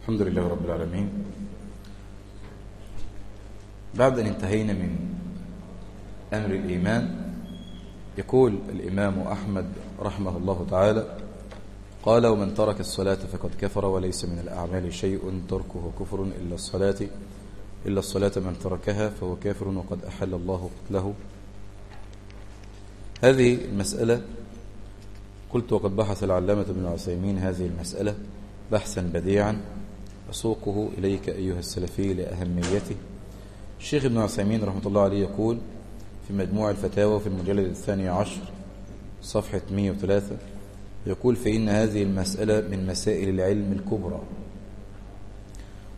الحمد لله رب العالمين. بعد أن انتهينا من أمر الإيمان يقول الإمام أحمد رحمه الله تعالى قال ومن ترك الصلاة فقد كفر وليس من الأعمال شيء تركه كفر إلا الصلاة إلا الصلاة من تركها فهو كافر وقد أحل الله قتله. هذه المسألة قلت وقد بحث العلامة بن العثيمين هذه المسألة بحثا بديعا أسوقه إليك أيها السلفي لأهميته. الشيخ ابن عثيمين رحمة الله عليه يقول في مجموع الفتاوى في المجلد الثاني عشر صفحة 103 يقول فإن هذه المسألة من مسائل العلم الكبرى.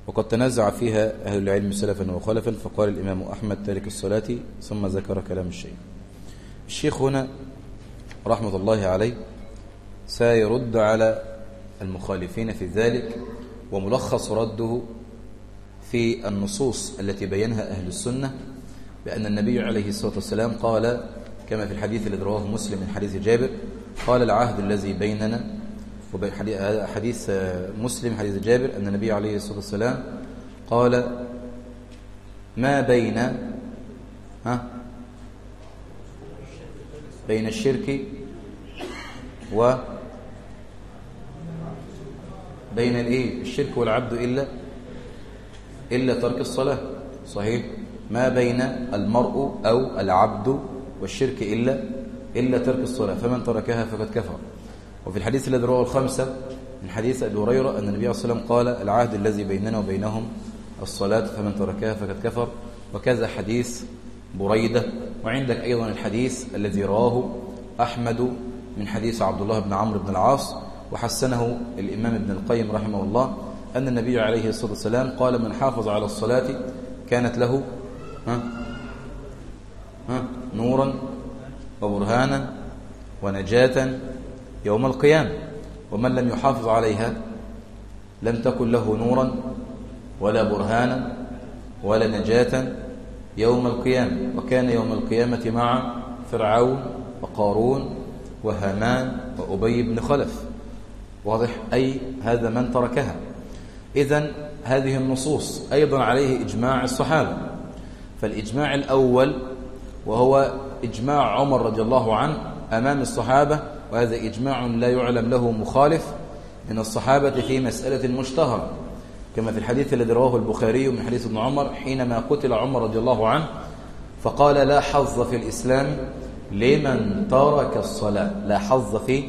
وقد تنازع فيها أهل العلم سلفا وخلفا فقال الإمام أحمد تارك الصلاة ثم ذكر كلام الشيخ. الشيخ هنا رحمة الله عليه سيرد على المخالفين في ذلك وملخص رده في النصوص التي بينها أهل السنة بأن النبي عليه الصلاة والسلام قال كما في الحديث الذي رواه مسلم من حديث جابر قال العهد الذي بيننا حديث مسلم حديث جابر أن النبي عليه الصلاة والسلام قال ما بين ها؟ بين الشرك و بين الايه؟ الشرك والعبد إلا إلا ترك الصلاة. صحيح. ما بين المرء أو العبد والشرك إلا إلا ترك الصلاة. فمن تركها فقد كفر. وفي الحديث الذي رواه الخمسة من حديث أبي هريرة أن النبي صلى الله عليه وسلم قال العهد الذي بيننا وبينهم الصلاة فمن تركها فقد كفر. وكذا حديث بريدة. وعندك أيضا الحديث الذي رواه أحمد من حديث عبد الله بن عمرو بن العاص وحسنه الإمام ابن القيم رحمه الله أن النبي عليه الصلاة والسلام قال من حافظ على الصلاة كانت له ها ها نورا وبرهانا ونجاة يوم القيامة ومن لم يحافظ عليها لم تكن له نورا ولا برهانا ولا نجاة يوم القيامة وكان يوم القيامة مع فرعون وقارون وهامان وأبي بن خلف. واضح؟ أي هذا من تركها. إذا هذه النصوص أيضا عليه إجماع الصحابة. فالإجماع الأول وهو إجماع عمر رضي الله عنه أمام الصحابة وهذا إجماع لا يعلم له مخالف من الصحابة في مسألة مشتهرة كما في الحديث الذي رواه البخاري من حديث ابن عمر حينما قتل عمر رضي الله عنه فقال لا حظ في الإسلام لمن ترك الصلاة. لا حظ في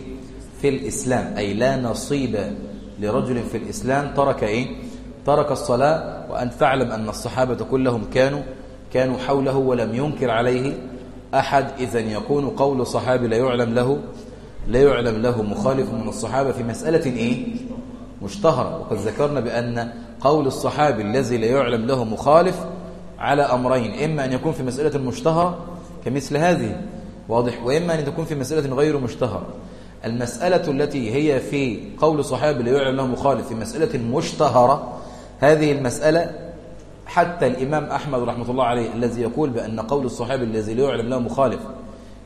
في الإسلام. أي لا نصيب لرجل في الإسلام. ترك إيه؟ ترك الصلاة. وأن تعلم أن الصحابة كلهم كانوا كانوا حوله ولم ينكر عليه أحد. إذا يكون قول صحابي لا يعلم له لا يعلم له مخالف من الصحابة في مسألة إيه؟ مشتهرة. وقد ذكرنا بأن قول الصحابي الذي لا يعلم له مخالف على أمرين. إما أن يكون في مسألة مشتهرة كمثل هذه. واضح. وإما أن تكون في مسألة غير مشتهرة. المسألة التي هي في قول صحابي لا يعلم له مخالف في مسألة مشتهرة. هذه المسألة حتى الإمام أحمد رحمة الله عليه الذي يقول بأن قول الصحابي الذي لا يعلم له مخالف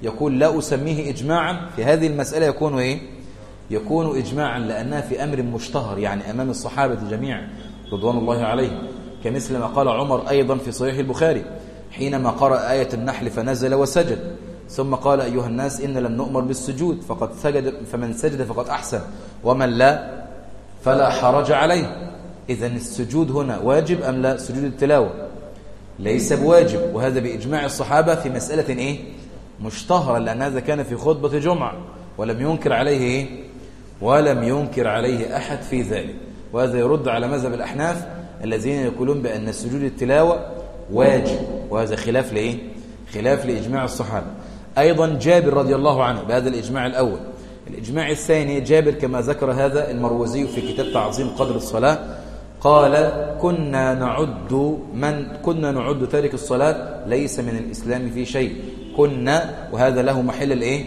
يقول لا أسميه إجماعا في هذه المسألة يكون إيه؟ يكون إجماعا لأنها في أمر مشتهر يعني أمام الصحابة جميعا رضوان الله عليهم. كمثل ما قال عمر أيضا في صحيح البخاري حينما قرأ آية النحل فنزل وسجد. ثم قال أيها الناس إن لم نؤمر بالسجود فقد سجد فمن سجد فقد أحسن ومن لا فلا حرج عليه. إذا السجود هنا واجب أم لا؟ سجود التلاوة. ليس بواجب وهذا بإجماع الصحابة في مسألة إيه؟ مشتهرة لأن هذا كان في خطبة جمعة ولم ينكر عليه إيه؟ ولم ينكر عليه أحد في ذلك. وهذا يرد على مذهب الأحناف الذين يقولون بأن سجود التلاوة واجب وهذا خلاف لإيه؟ خلاف لإجماع الصحابة. أيضا جابر رضي الله عنه بهذا الإجماع الأول. الإجماع الثاني جابر كما ذكر هذا المروزي في كتاب تعظيم قدر الصلاة قال كنا نعد من كنا نعد تارك الصلاة ليس من الإسلام في شيء. كنا وهذا له محل الإيه؟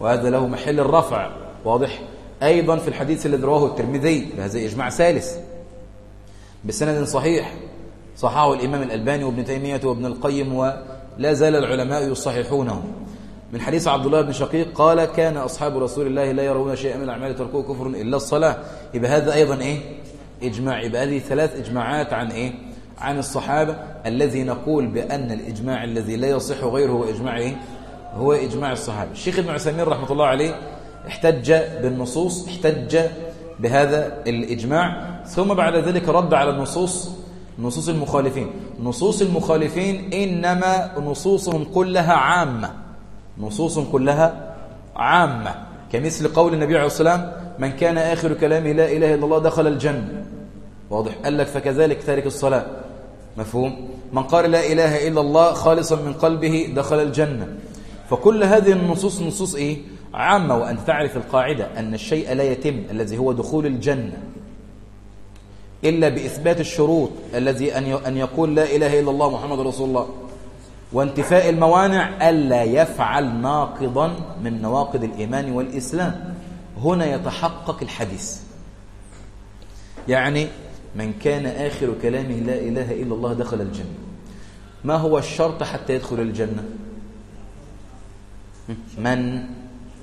وهذا له محل الرفع. واضح؟ أيضا في الحديث الذي رواه الترمذي بهذا إجماع ثالث. بسند صحيح صححه الإمام الألباني وابن تيمية وابن القيم ولا زال العلماء يصححونه. من حديث عبد الله بن شقيق قال كان أصحاب رسول الله لا يرون شيئا من الأعمال تركوه كفر إلا الصلاة. يبقى هذا أيضا إيه؟ إجماع. يبقى هذه ثلاث إجماعات عن إيه؟ عن الصحابة الذي نقول بأن الإجماع الذي لا يصح غيره هو إجماع إيه؟ هو إجماع الصحابة. الشيخ ابن عثيمين رحمة الله عليه احتج بالنصوص احتج بهذا الإجماع. ثم بعد ذلك رد على النصوص نصوص المخالفين. نصوص المخالفين إنما نصوصهم كلها عامة. نصوص كلها عامة كمثل قول النبي عليه الصلاة والسلام من كان آخر كلامه لا إله إلا الله دخل الجنة. واضح. قال لك فكذلك تارك الصلاة. مفهوم؟ من قال لا إله إلا الله خالصا من قلبه دخل الجنة. فكل هذه النصوص نصوص إيه؟ عامة. وأن تعرف القاعدة أن الشيء لا يتم الذي هو دخول الجنة إلا بإثبات الشروط الذي أن يقول لا إله إلا الله محمد رسول الله. وانتفاء الموانع ألا يفعل ناقضا من نواقض الإيمان والإسلام. هنا يتحقق الحديث. يعني من كان آخر كلامه لا إله إلا الله دخل الجنة. ما هو الشرط حتى يدخل الجنة؟ من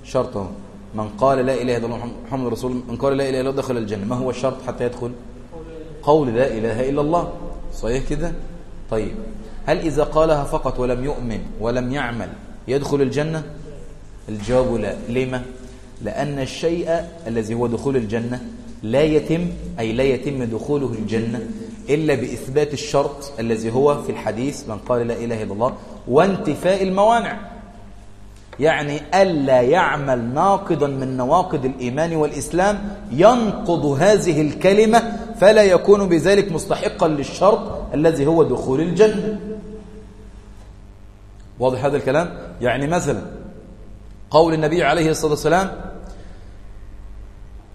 شرطه؟ من قال لا إله إلا الله محمد رسول من قال لا إله إلا الله دخل الجنة. ما هو الشرط حتى يدخل؟ قول لا إله إلا الله. صحيح كده؟ طيب. هل إذا قالها فقط ولم يؤمن ولم يعمل يدخل الجنة؟ الجواب لا. لما لأن الشيء الذي هو دخول الجنة لا يتم أي لا يتم دخوله الجنة إلا بإثبات الشرط الذي هو في الحديث من قال لا إله إلا الله وانتفاء الموانع. يعني ألا يعمل ناقضا من نواقض الإيمان والإسلام ينقض هذه الكلمة فلا يكون بذلك مستحقا للشرط الذي هو دخول الجنة. واضح هذا الكلام؟ يعني مثلا قول النبي عليه الصلاة والسلام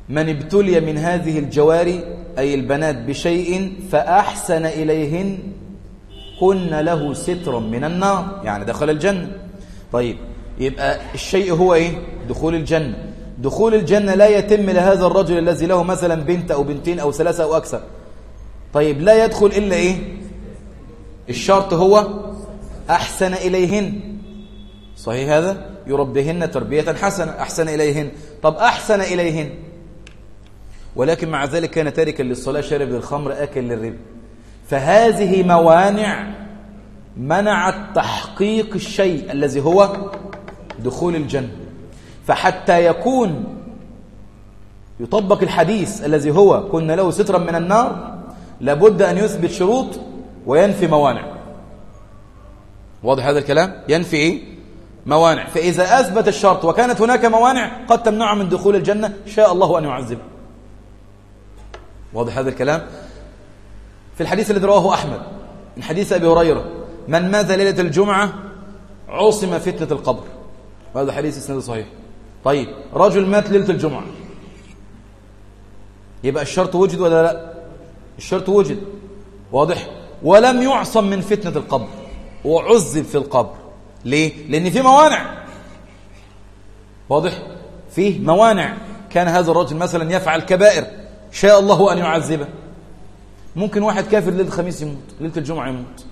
من ابتلي من هذه الجواري أي البنات بشيء فأحسن إليهن كن له سترا من النار. يعني دخل الجنة. طيب يبقى الشيء هو إيه؟ دخول الجنة. دخول الجنة لا يتم لهذا الرجل الذي له مثلا بنت أو بنتين أو ثلاثة أو أكثر. طيب لا يدخل إلا إيه؟ الشرط هو أحسن إليهن. صحيح هذا؟ يربيهن تربية حسنة. أحسن إليهن. طب أحسن إليهن. ولكن مع ذلك كان تاركا للصلاة شارب للخمر آكل للربا. فهذه موانع منعت تحقيق الشيء الذي هو دخول الجنة. فحتى يكون يطبق الحديث الذي هو كنا له سترا من النار لابد أن يثبت شروط وينفي موانع. واضح هذا الكلام؟ ينفي إيه؟ موانع. فإذا أثبت الشرط وكانت هناك موانع قد تمنع من دخول الجنة شاء الله أن يعذبه واضح هذا الكلام؟ في الحديث الذي رواه أحمد من حديث أبي هريرة من مات ليلة الجمعة عصم فتنة القبر. وهذا حديث اسناده صحيح. طيب رجل مات ليلة الجمعة. يبقى الشرط وجد ولا لا؟ الشرط وجد. واضح. ولم يعصم من فتنة القبر. وعذب في القبر. ليه؟ لأن في موانع. واضح؟ فيه موانع. كان هذا الرجل مثلا يفعل كبائر شاء الله أن يعذبه. ممكن واحد كافر ليلة الخميس يموت ليلة الجمعة يموت.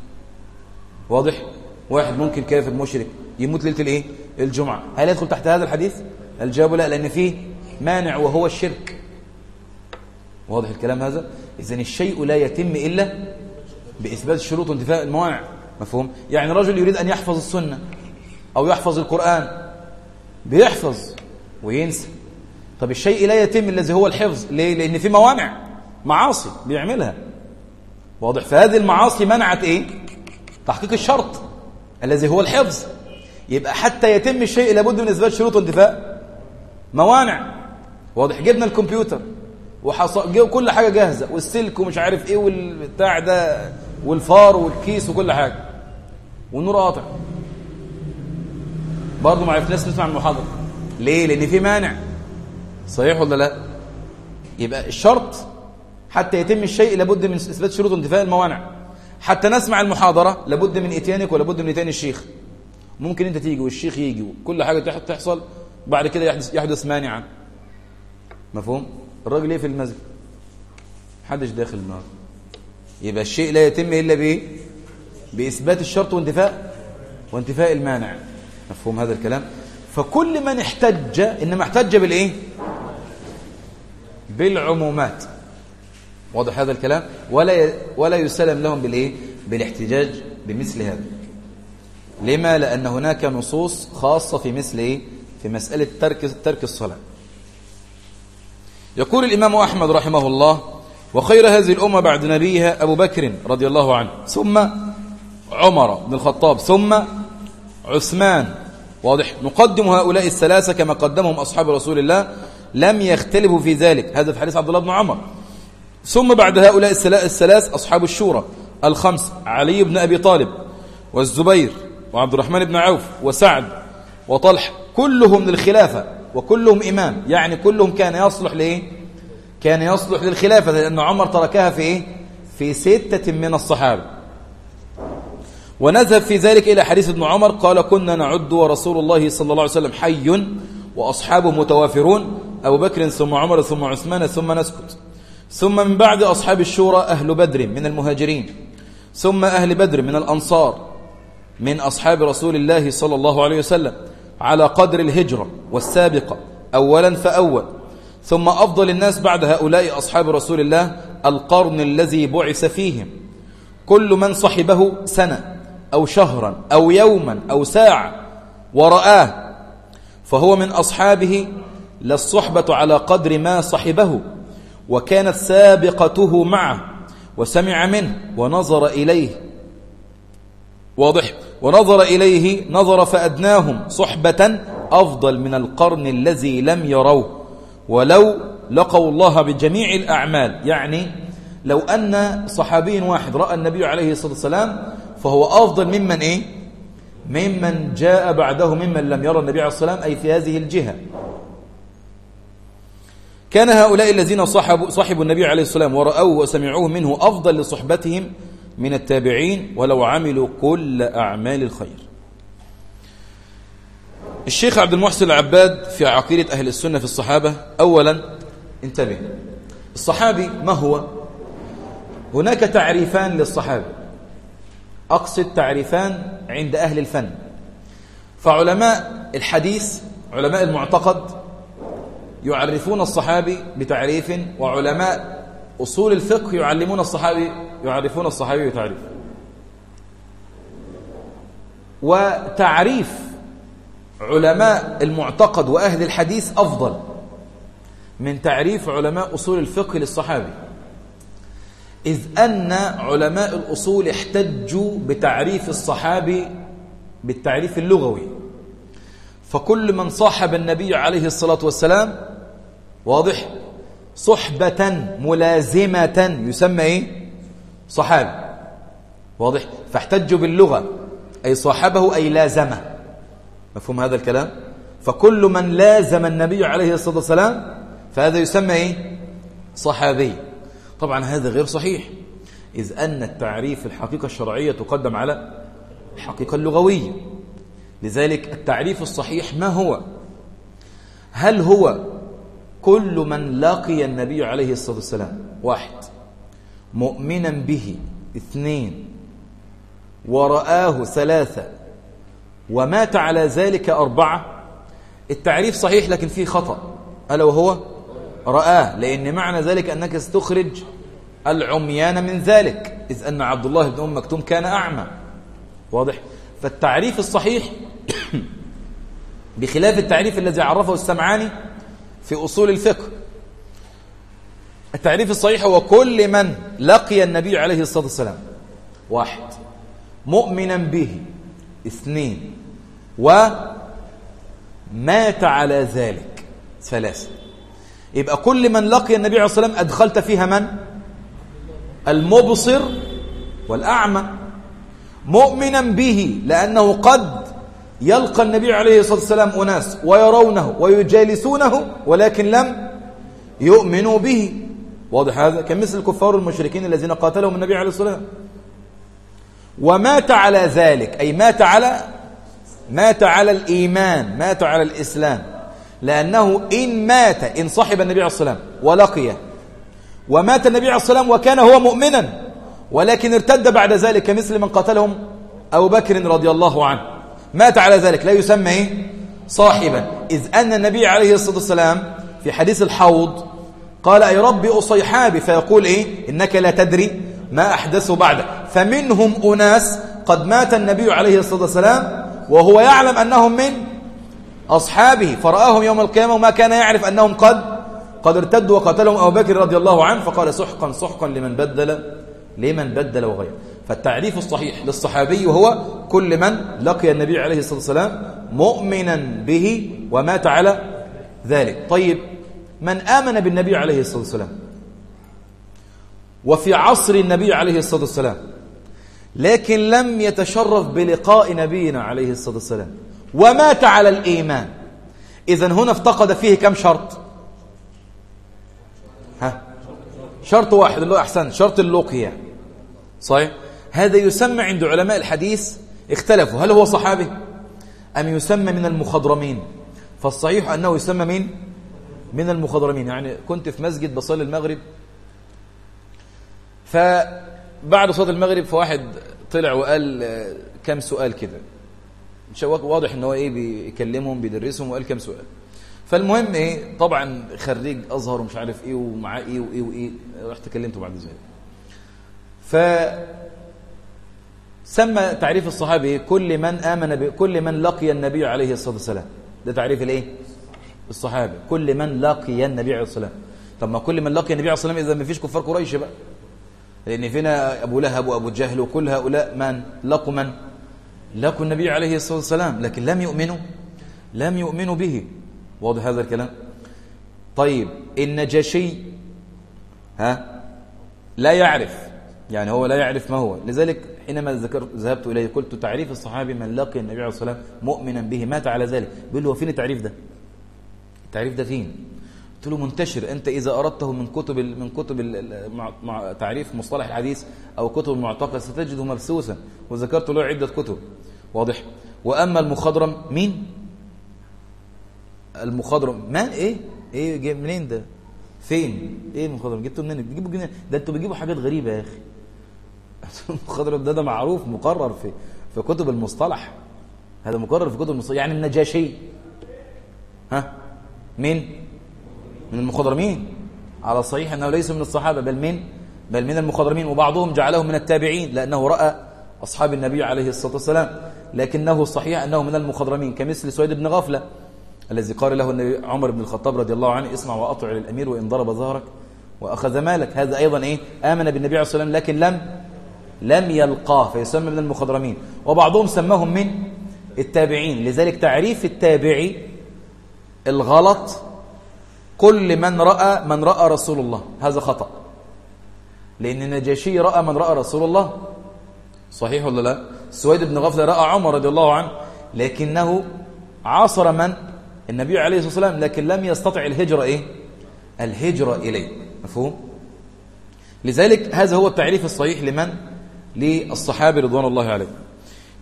واضح؟ واحد ممكن كافر مشرك يموت ليلة الإيه؟ الجمعة. هل يدخل تحت هذا الحديث؟ الجواب لا؟ لأن فيه مانع وهو الشرك. واضح الكلام هذا؟ إذا الشيء لا يتم إلا بإثبات الشروط وانتفاء الموانع. مفهوم؟ يعني رجل يريد أن يحفظ السنة أو يحفظ القرآن بيحفظ وينسى. طب الشيء لا يتم الذي هو الحفظ ليه؟ لأن في موانع معاصي بيعملها. واضح؟ فهذه المعاصي منعت إيه؟ تحقيق الشرط الذي هو الحفظ. يبقى حتى يتم الشيء لابد من إثبات شروط وانتفاء. موانع. واضح؟ جبنا الكمبيوتر وحصل كل حاجة جاهزة والسلك ومش عارف إيه والبتاع ده والفار والكيس وكل حاجة. والنور قاطع برضه ما عرفناش نسمع المحاضرة ليه؟ لأن في مانع. صحيح ولا لا؟ يبقى الشرط حتى يتم الشيء لابد من إثبات شروط وانتفاء الموانع. حتى نسمع المحاضرة لابد من إتيانك ولابد من إتيان الشيخ. ممكن أنت تيجي والشيخ يجي كل حاجة تحصل بعد كده يحدث, يحدث مانعا. مفهوم؟ الراجل إيه في المسجد. محدش داخل النار يبقى الشيء لا يتم إلا بإيه؟ بإثبات الشرط وانتفاء وانتفاء المانع. مفهوم هذا الكلام؟ فكل من احتج إنما احتج بالإيه؟ بالعمومات. واضح هذا الكلام؟ ولا ولا يسلم لهم بالإيه؟ بالاحتجاج بمثل هذا. لما؟ لأن هناك نصوص خاصة في مثل إيه؟ في مسألة ترك ترك الصلاة. يقول الإمام أحمد رحمه الله وخير هذه الأمة بعد نبيها أبو بكر رضي الله عنه. ثم عمر بن الخطاب ثم عثمان. واضح. نقدم هؤلاء الثلاثة كما قدمهم أصحاب رسول الله. لم يختلفوا في ذلك. هذا في حديث عبد الله بن عمر. ثم بعد هؤلاء الثلاث أصحاب الشورى. الخمس علي بن أبي طالب والزبير وعبد الرحمن بن عوف وسعد وطلح. كلهم للخلافة وكلهم إمام. يعني كلهم كان يصلح لإيه؟ كان يصلح للخلافة لأن عمر تركها في إيه؟ في ستة من الصحابة. ونذهب في ذلك إلى حديث ابن عمر قال كنا نعد ورسول الله صلى الله عليه وسلم حي وأصحابه متوافرون أبو بكر ثم عمر ثم عثمان ثم نسكت. ثم من بعد أصحاب الشورى أهل بدر من المهاجرين. ثم أهل بدر من الأنصار من أصحاب رسول الله صلى الله عليه وسلم على قدر الهجرة والسابقة أولا فأول. ثم أفضل الناس بعد هؤلاء أصحاب رسول الله القرن الذي بعث فيهم. كل من صحبه سنة. أو شهرا أو يوما أو ساعة ورآه فهو من أصحابه للصحبة على قدر ما صحبه وكانت سابقته معه وسمع منه ونظر إليه. واضح. ونظر إليه نظر فأدناهم صحبة أفضل من القرن الذي لم يروه. ولو لقوا الله بجميع الأعمال يعني لو أن صحابي واحد رأى النبي عليه الصلاة والسلام فهو أفضل ممن إيه؟ ممن جاء بعده ممن لم يرى النبي عليه الصلاة والسلام أي في هذه الجهة. كان هؤلاء الذين صحبوا, صحبوا النبي عليه والسلام ورأوه وسمعوه منه أفضل لصحبتهم من التابعين ولو عملوا كل أعمال الخير. الشيخ عبد المحسن العباد في عقيدة أهل السنة في الصحابة أولا انتبه. الصحابي ما هو؟ هناك تعريفان للصحابي. أقصد تعريفان عند أهل الفن. فعلماء الحديث علماء المعتقد يعرفون الصحابي بتعريف وعلماء أصول الفقه يعلمون الصحابي يعرفون الصحابي بتعريف. وتعريف علماء المعتقد وأهل الحديث أفضل من تعريف علماء أصول الفقه للصحابي. إذ أن علماء الأصول احتجوا بتعريف الصحابي بالتعريف اللغوي. فكل من صاحب النبي عليه الصلاة والسلام واضح صحبة ملازمة يسمى إيه؟ صحابي. واضح. فاحتجوا باللغة أي صاحبه أي لازمه. مفهوم هذا الكلام؟ فكل من لازم النبي عليه الصلاة والسلام فهذا يسمى إيه؟ صحابي. طبعا هذا غير صحيح. إذ أن التعريف الحقيقة الشرعية تقدم على الحقيقة اللغوية. لذلك التعريف الصحيح ما هو؟ هل هو كل من لقي النبي عليه الصلاة والسلام؟ واحد. مؤمنا به. اثنين. ورآه ثلاثة. ومات على ذلك أربعة. التعريف صحيح لكن فيه خطأ. ألا وهو؟ رآه لأن معنى ذلك أنك استخرج العميان من ذلك إذ أن عبد الله بن أم مكتوم كان أعمى. واضح؟ فالتعريف الصحيح بخلاف التعريف الذي عرفه السمعاني في أصول الفقه. التعريف الصحيح هو كل من لقي النبي عليه الصلاة والسلام. واحد. مؤمنا به. اثنين. ومات على ذلك. ثلاثة. يبقى كل من لقي النبي عليه الصلاة والسلام أدخلت فيها من؟ المبصر والأعمى. مؤمنا به لأنه قد يلقى النبي عليه الصلاة والسلام أناس ويرونه ويجالسونه ولكن لم يؤمنوا به. واضح هذا؟ كمثل الكفار المشركين الذين قاتلهم النبي عليه الصلاة والسلام. ومات على ذلك أي مات على مات على الإيمان مات على الإسلام. لأنه إن مات إن صحب النبي عليه الصلاة والسلام ولقيه ومات النبي عليه الصلاة والسلام وكان هو مؤمنا ولكن ارتد بعد ذلك كمثل من قتلهم أبو بكر رضي الله عنه. مات على ذلك لا يسمى إيه؟ صاحبا. إذ أن النبي عليه الصلاة والسلام في حديث الحوض قال أي ربي أصيحابي؟ فيقول إيه؟ إنك لا تدري ما أحدثوا بعد. فمنهم أناس قد مات النبي عليه الصلاة والسلام وهو يعلم أنهم من أصحابه فرآهم يوم القيامة وما كان يعرف أنهم قد قد ارتدوا وقتلهم أبو بكر رضي الله عنه فقال سحقا سحقا لمن بدل لمن بدل وغير فالتعريف الصحيح للصحابي هو كل من لقي النبي عليه الصلاة والسلام مؤمنا به ومات على ذلك. طيب من آمن بالنبي عليه الصلاة والسلام وفي عصر النبي عليه الصلاة والسلام لكن لم يتشرف بلقاء نبينا عليه الصلاة والسلام ومات على الإيمان. إذن هنا افتقد فيه كم شرط؟ ها؟ شرط واحد اللي هو أحسن شرط اللقية صحيح؟ هذا يسمى عند علماء الحديث اختلفوا هل هو صحابي؟ أم يسمى من المخضرمين؟ فالصحيح أنه يسمى من من المخضرمين. يعني كنت في مسجد بصلي المغرب فبعد صلاة المغرب فواحد طلع وقال كم سؤال كده. واضح إن هو إيه بيكلمهم بيدرسهم وقال كم سؤال. فالمهم إيه طبعا خريج أزهر ومش عارف إيه ومعاه إيه وإيه وإيه رحت كلمته بعد ذلك. ف سمى تعريف الصحابي إيه؟ كل من آمن بكل من لقي النبي عليه الصلاة والسلام. ده تعريف الإيه؟ الصحابي. كل من لقي النبي عليه الصلاة والسلام. طب ما كل من لقي النبي عليه الصلاة والسلام إذا ما فيش كفار قريش بقى. لأن فينا أبو لهب وأبو جهل وكل هؤلاء من؟ لقوا من؟ لقوا النبي عليه الصلاة والسلام لكن لم يؤمنوا لم يؤمنوا به. واضح هذا الكلام؟ طيب النجاشي ها لا يعرف. يعني هو لا يعرف ما هو. لذلك حينما ذهبت إليه قلت تعريف الصحابي من لقي النبي عليه الصلاة والسلام مؤمنا به. مات على ذلك. بيقول له فين التعريف ده؟ التعريف ده فين؟ قلت له منتشر. أنت إذا أردته من كتب من كتب تعريف مصطلح الحديث أو كتب المعتقد ستجده مبثوثا وذكرت له عدة كتب. واضح. وأما المخضرم مين؟ المخضرم. ما إيه؟ إيه جاي منين ده؟ فين؟ إيه المخضرم؟ جبته منين؟ بتجيبوا منين ده أنتوا بتجيبوا حاجات غريبة يا أخي. المخضرم ده ده معروف مقرر في في كتب المصطلح. هذا مقرر في كتب المصطلح. يعني النجاشي. ها؟ مين؟ من المخضرمين. على الصحيح أنه ليس من الصحابة بل من بل من المخضرمين. وبعضهم جعله من التابعين لأنه رأى أصحاب النبي عليه الصلاة والسلام لكنه صحيح أنه من المخضرمين كمثل سويد بن غفلة الذي قال له النبي عمر بن الخطاب رضي الله عنه اسمع وأطع للأمير وإن ضرب ظهرك وأخذ مالك. هذا أيضا إيه؟ آمن بالنبي عليه الصلاة والسلام لكن لم لم يلقاه فيسمى من المخضرمين. وبعضهم سماهم من التابعين لذلك تعريف التابعي الغلط كل من رأى من رأى رسول الله هذا خطأ. لأن النجاشي رأى من رأى رسول الله صحيح ولا لا سويد بن غفلة رأى عمر رضي الله عنه لكنه عاصر من النبي عليه الصلاة والسلام لكن لم يستطع الهجرة إيه؟ الهجرة إليه مفهوم؟ لذلك هذا هو التعريف الصحيح لمن؟ للصحابة رضوان الله عليه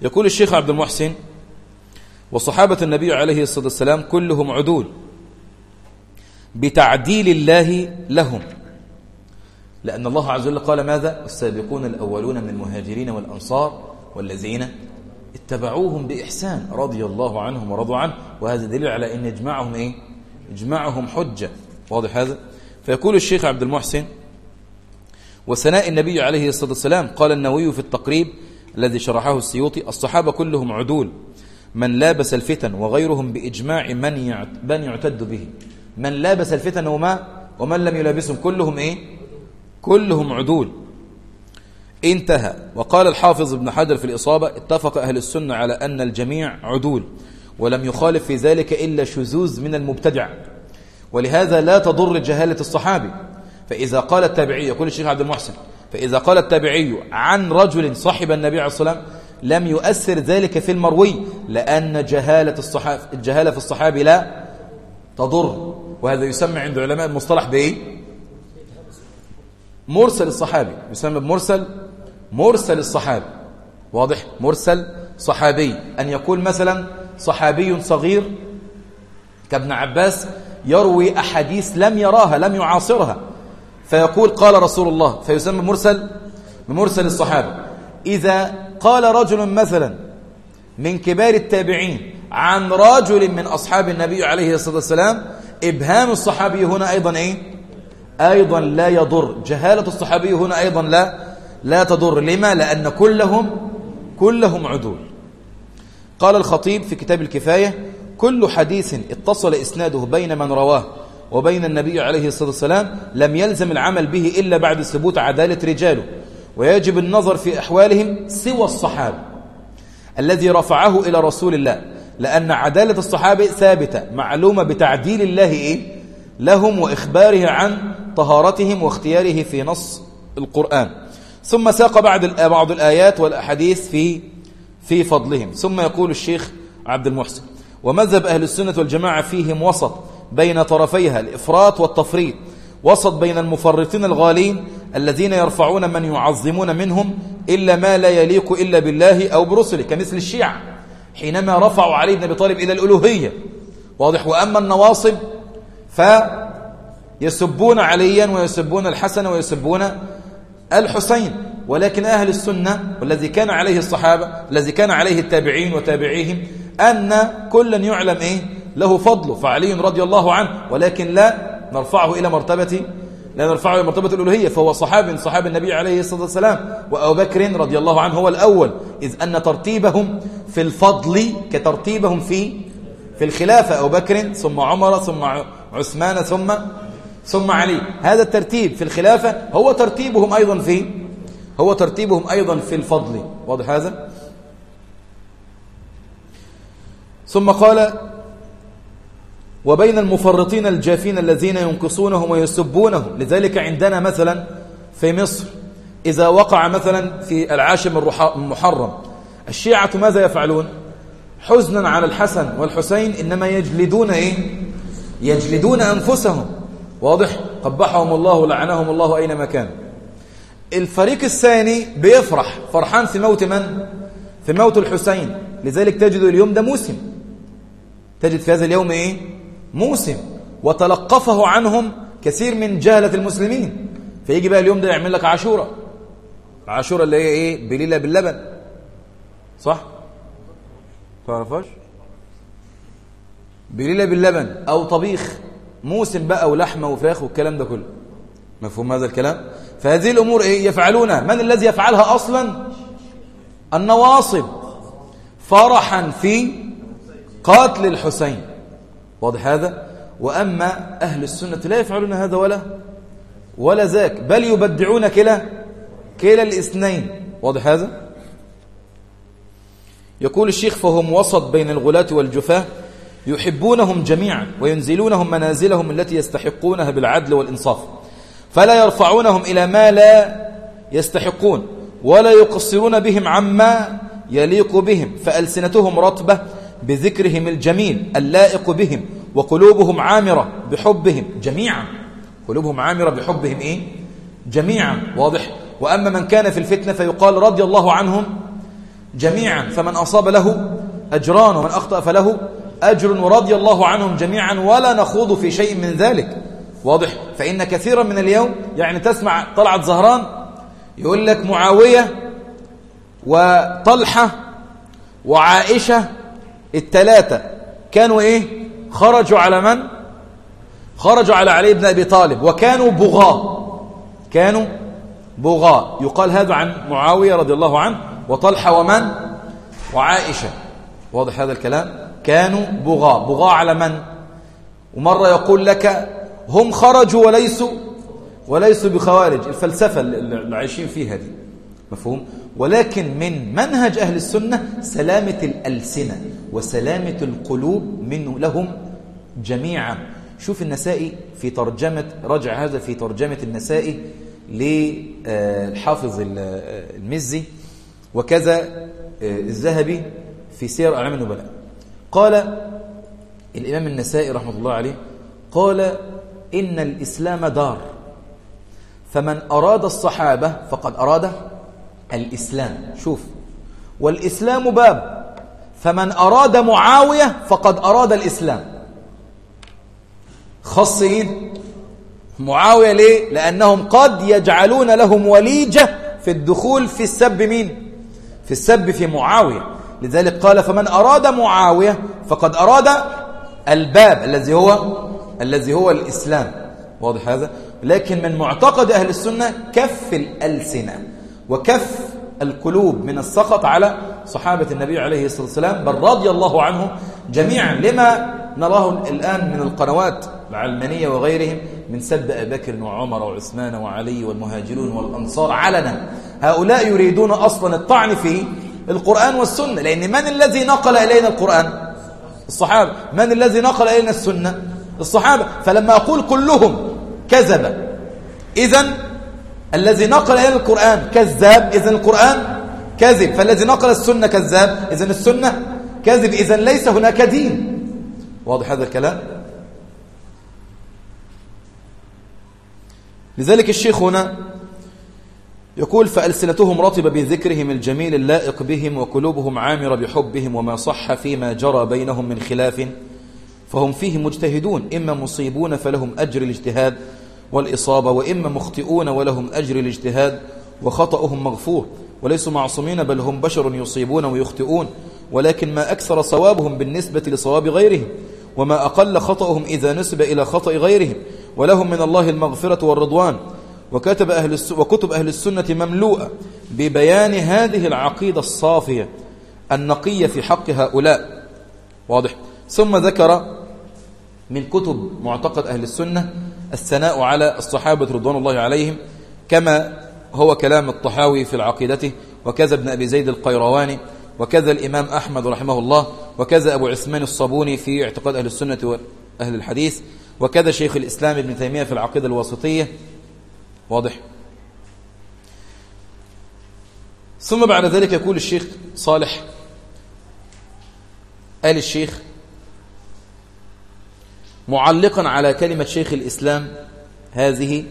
يقول الشيخ عبد المحسن وصحابة النبي عليه الصلاة والسلام كلهم عدول بتعديل الله لهم لأن الله عز وجل قال ماذا؟ السابقون الأولون من المهاجرين والأنصار والذين اتبعوهم بإحسان رضي الله عنهم ورضوا عنه. وهذا دليل على أن إجماعهم إيه؟ إجماعهم حجة. واضح هذا؟ فيقول الشيخ عبد المحسن وثناء النبي عليه الصلاة والسلام قال النووي في التقريب الذي شرحه السيوطي الصحابة كلهم عدول من لابس الفتن وغيرهم بإجماع من من يعتد به. من لابس الفتن وما ومن لم يلابسهم كلهم إيه؟ كلهم عدول. انتهى. وقال الحافظ ابن حجر في الإصابة اتفق أهل السنة على أن الجميع عدول ولم يخالف في ذلك إلا شذوذ من المبتدع. ولهذا لا تضر جهالة الصحابي. فإذا قال التابعي يقول الشيخ عبد المحسن فإذا قال التابعي عن رجل صاحب النبي عليه الصلاة والسلام لم يؤثر ذلك في المروي لأن جهالة الصحابي الجهالة في الصحابي لا تضر. وهذا يسمى عند علماء المصطلح بإيه؟ مرسل الصحابي يسمى بمرسل مرسل الصحابي. واضح؟ مرسل صحابي. أن يقول مثلا صحابي صغير كابن عباس يروي أحاديث لم يراها لم يعاصرها. فيقول قال رسول الله فيسمى مرسل بمرسل الصحابة إذا قال رجل مثلا من كبار التابعين عن رجل من أصحاب النبي عليه الصلاة والسلام إبهام الصحابي هنا أيضا إيه؟ أيضا لا يضر. جهالة الصحابي هنا أيضا لا لا تضر. لما؟ لأن كلهم كلهم عدول. قال الخطيب في كتاب الكفاية كل حديث اتصل إسناده بين من رواه وبين النبي عليه الصلاة والسلام لم يلزم العمل به إلا بعد ثبوت عدالة رجاله. ويجب النظر في أحوالهم سوى الصحابة الذي رفعه إلى رسول الله. لأن عدالة الصحابة ثابتة معلومة بتعديل الله إيه؟ لهم وإخباره عن طهارتهم واختياره في نص القرآن. ثم ساق بعد بعض الآيات والأحاديث في في فضلهم. ثم يقول الشيخ عبد المحسن ومذهب أهل السنة والجماعة فيهم وسط بين طرفيها الإفراط والتفريط وسط بين المفرطين الغالين الذين يرفعون من يعظمون منهم إلا ما لا يليق إلا بالله أو برسله كمثل الشيعة حينما رفعوا علي بن أبي طالب إلى الألوهية. واضح وأما النواصب فيسبون عليا ويسبون الحسن ويسبون الحسين ولكن أهل السنة والذي كان عليه الصحابة الذي كان عليه التابعين وتابعيهم أن كلا يعلم إيه؟ له فضله فعلي رضي الله عنه ولكن لا نرفعه إلى مرتبة لا نرفعه إلى مرتبة الألوهية فهو صحاب صحاب النبي عليه الصلاة والسلام وأبو بكر رضي الله عنه هو الأول إذ أن ترتيبهم في الفضل كترتيبهم في في الخلافة أبو بكر ثم عمر ثم عثمان ثم ثم علي. هذا الترتيب في الخلافة هو ترتيبهم أيضا في هو ترتيبهم أيضا في الفضل. واضح هذا؟ ثم قال وبين المفرطين الجافين الذين ينقصونهم ويسبونهم. لذلك عندنا مثلا في مصر إذا وقع مثلا في العاشم المحرم الشيعة ماذا يفعلون؟ حزنا على الحسن والحسين إنما يجلدون إيه؟ يجلدون أنفسهم. واضح؟ قبحهم الله لعنهم الله أينما كان. الفريق الثاني بيفرح. فرحان في موت من؟ في موت الحسين. لذلك تجد اليوم ده موسم. تجد في هذا اليوم إيه؟ موسم. وتلقفه عنهم كثير من جهلة المسلمين. فيجي بقى اليوم ده يعمل لك عاشورة. عاشورة اللي هي إيه؟ بليلة باللبن. صح؟ تعرفاش بليلة باللبن أو طبيخ. موسم بقى ولحمة وفراخ والكلام ده كله. مفهوم هذا الكلام؟ فهذه الأمور إيه؟ يفعلونها. من الذي يفعلها أصلا؟ النواصب. فرحا في قاتل الحسين. واضح هذا؟ وأما أهل السنة لا يفعلون هذا ولا ولا ذاك. بل يبدعون كلا كلا الاثنين. واضح هذا؟ يقول الشيخ فهم وسط بين الغلاة والجفاة. يحبونهم جميعا وينزلونهم منازلهم التي يستحقونها بالعدل والإنصاف. فلا يرفعونهم إلى ما لا يستحقون ولا يقصرون بهم عما يليق بهم. فألسنتهم رطبة بذكرهم الجميل اللائق بهم وقلوبهم عامرة بحبهم جميعا. قلوبهم عامرة بحبهم إيه؟ جميعا. واضح. وأما من كان في الفتنة فيقال رضي الله عنهم جميعا. فمن أصاب له أجران ومن أخطأ فله أجر ورضي الله عنهم جميعا ولا نخوض في شيء من ذلك. واضح؟ فإن كثيرا من اليوم يعني تسمع طلعت زهران يقول لك معاوية وطلحة وعائشة الثلاثة كانوا إيه؟ خرجوا على من؟ خرجوا على علي بن أبي طالب وكانوا بغاة. كانوا بغاة. يقال هذا عن معاوية رضي الله عنه وطلحة ومن؟ وعائشة. واضح هذا الكلام؟ كانوا بغاة. بغاة على من؟ ومرة يقول لك هم خرجوا وليسوا وليسوا بخوارج. الفلسفة اللي عايشين فيها دي. مفهوم؟ ولكن من منهج أهل السنة سلامة الألسنة وسلامة القلوب منه لهم جميعا. شوف النسائي في ترجمة رجع هذا في ترجمة النسائي للحافظ المزي وكذا الذهبي في سير أعلام النبلاء. قال الإمام النسائي رحمة الله عليه قال إن الإسلام دار فمن أراد الصحابة فقد أراد الإسلام شوف والإسلام باب فمن أراد معاوية فقد أراد الإسلام إيه؟ معاوية ليه؟ لأنهم قد يجعلون لهم وليجة في الدخول في السب مين؟ في السب في معاوية لذلك قال فمن أراد معاوية فقد أراد الباب الذي هو الذي هو الإسلام. واضح هذا؟ لكن من معتقد أهل السنة كف الألسنة وكف القلوب من السخط على صحابة النبي عليه الصلاة والسلام بل رضي الله عنهم جميعا. لما نراه الآن من القنوات العلمانية وغيرهم من سب أبي بكر وعمر وعثمان وعلي والمهاجرون والأنصار علنا هؤلاء يريدون أصلا الطعن في القرآن والسنة. لأن من الذي نقل إلينا القرآن؟ الصحابة. من الذي نقل إلينا السنة؟ الصحابة. فلما أقول كلهم كذب. إذا الذي نقل إلينا القرآن كذاب إذا القرآن كذب. فالذي نقل السنة كذاب إذا السنة كذب. إذا ليس هناك دين. واضح هذا الكلام؟ لذلك الشيخ هنا يقول فألسنتهم رطبة بذكرهم الجميل اللائق بهم وقلوبهم عامرة بحبهم وما صح فيما جرى بينهم من خلاف فهم فيه مجتهدون إما مصيبون فلهم أجر الاجتهاد والإصابة وإما مخطئون ولهم أجر الاجتهاد وخطأهم مغفور وليسوا معصومين بل هم بشر يصيبون ويخطئون ولكن ما أكثر صوابهم بالنسبة لصواب غيرهم وما أقل خطأهم إذا نسب إلى خطأ غيرهم ولهم من الله المغفرة والرضوان وكتب أهل الس... وكتب أهل السنة مملوءة ببيان هذه العقيدة الصافية النقية في حق هؤلاء. واضح. ثم ذكر من كتب معتقد أهل السنة الثناء على الصحابة رضوان الله عليهم كما هو كلام الطحاوي في العقيدته وكذا ابن أبي زيد القيرواني وكذا الإمام أحمد رحمه الله وكذا أبو عثمان الصابوني في اعتقاد أهل السنة وأهل الحديث وكذا شيخ الإسلام ابن تيمية في العقيدة الواسطية واضح؟ ثم بعد ذلك يقول الشيخ صالح آل الشيخ معلقا على كلمة شيخ الإسلام هذه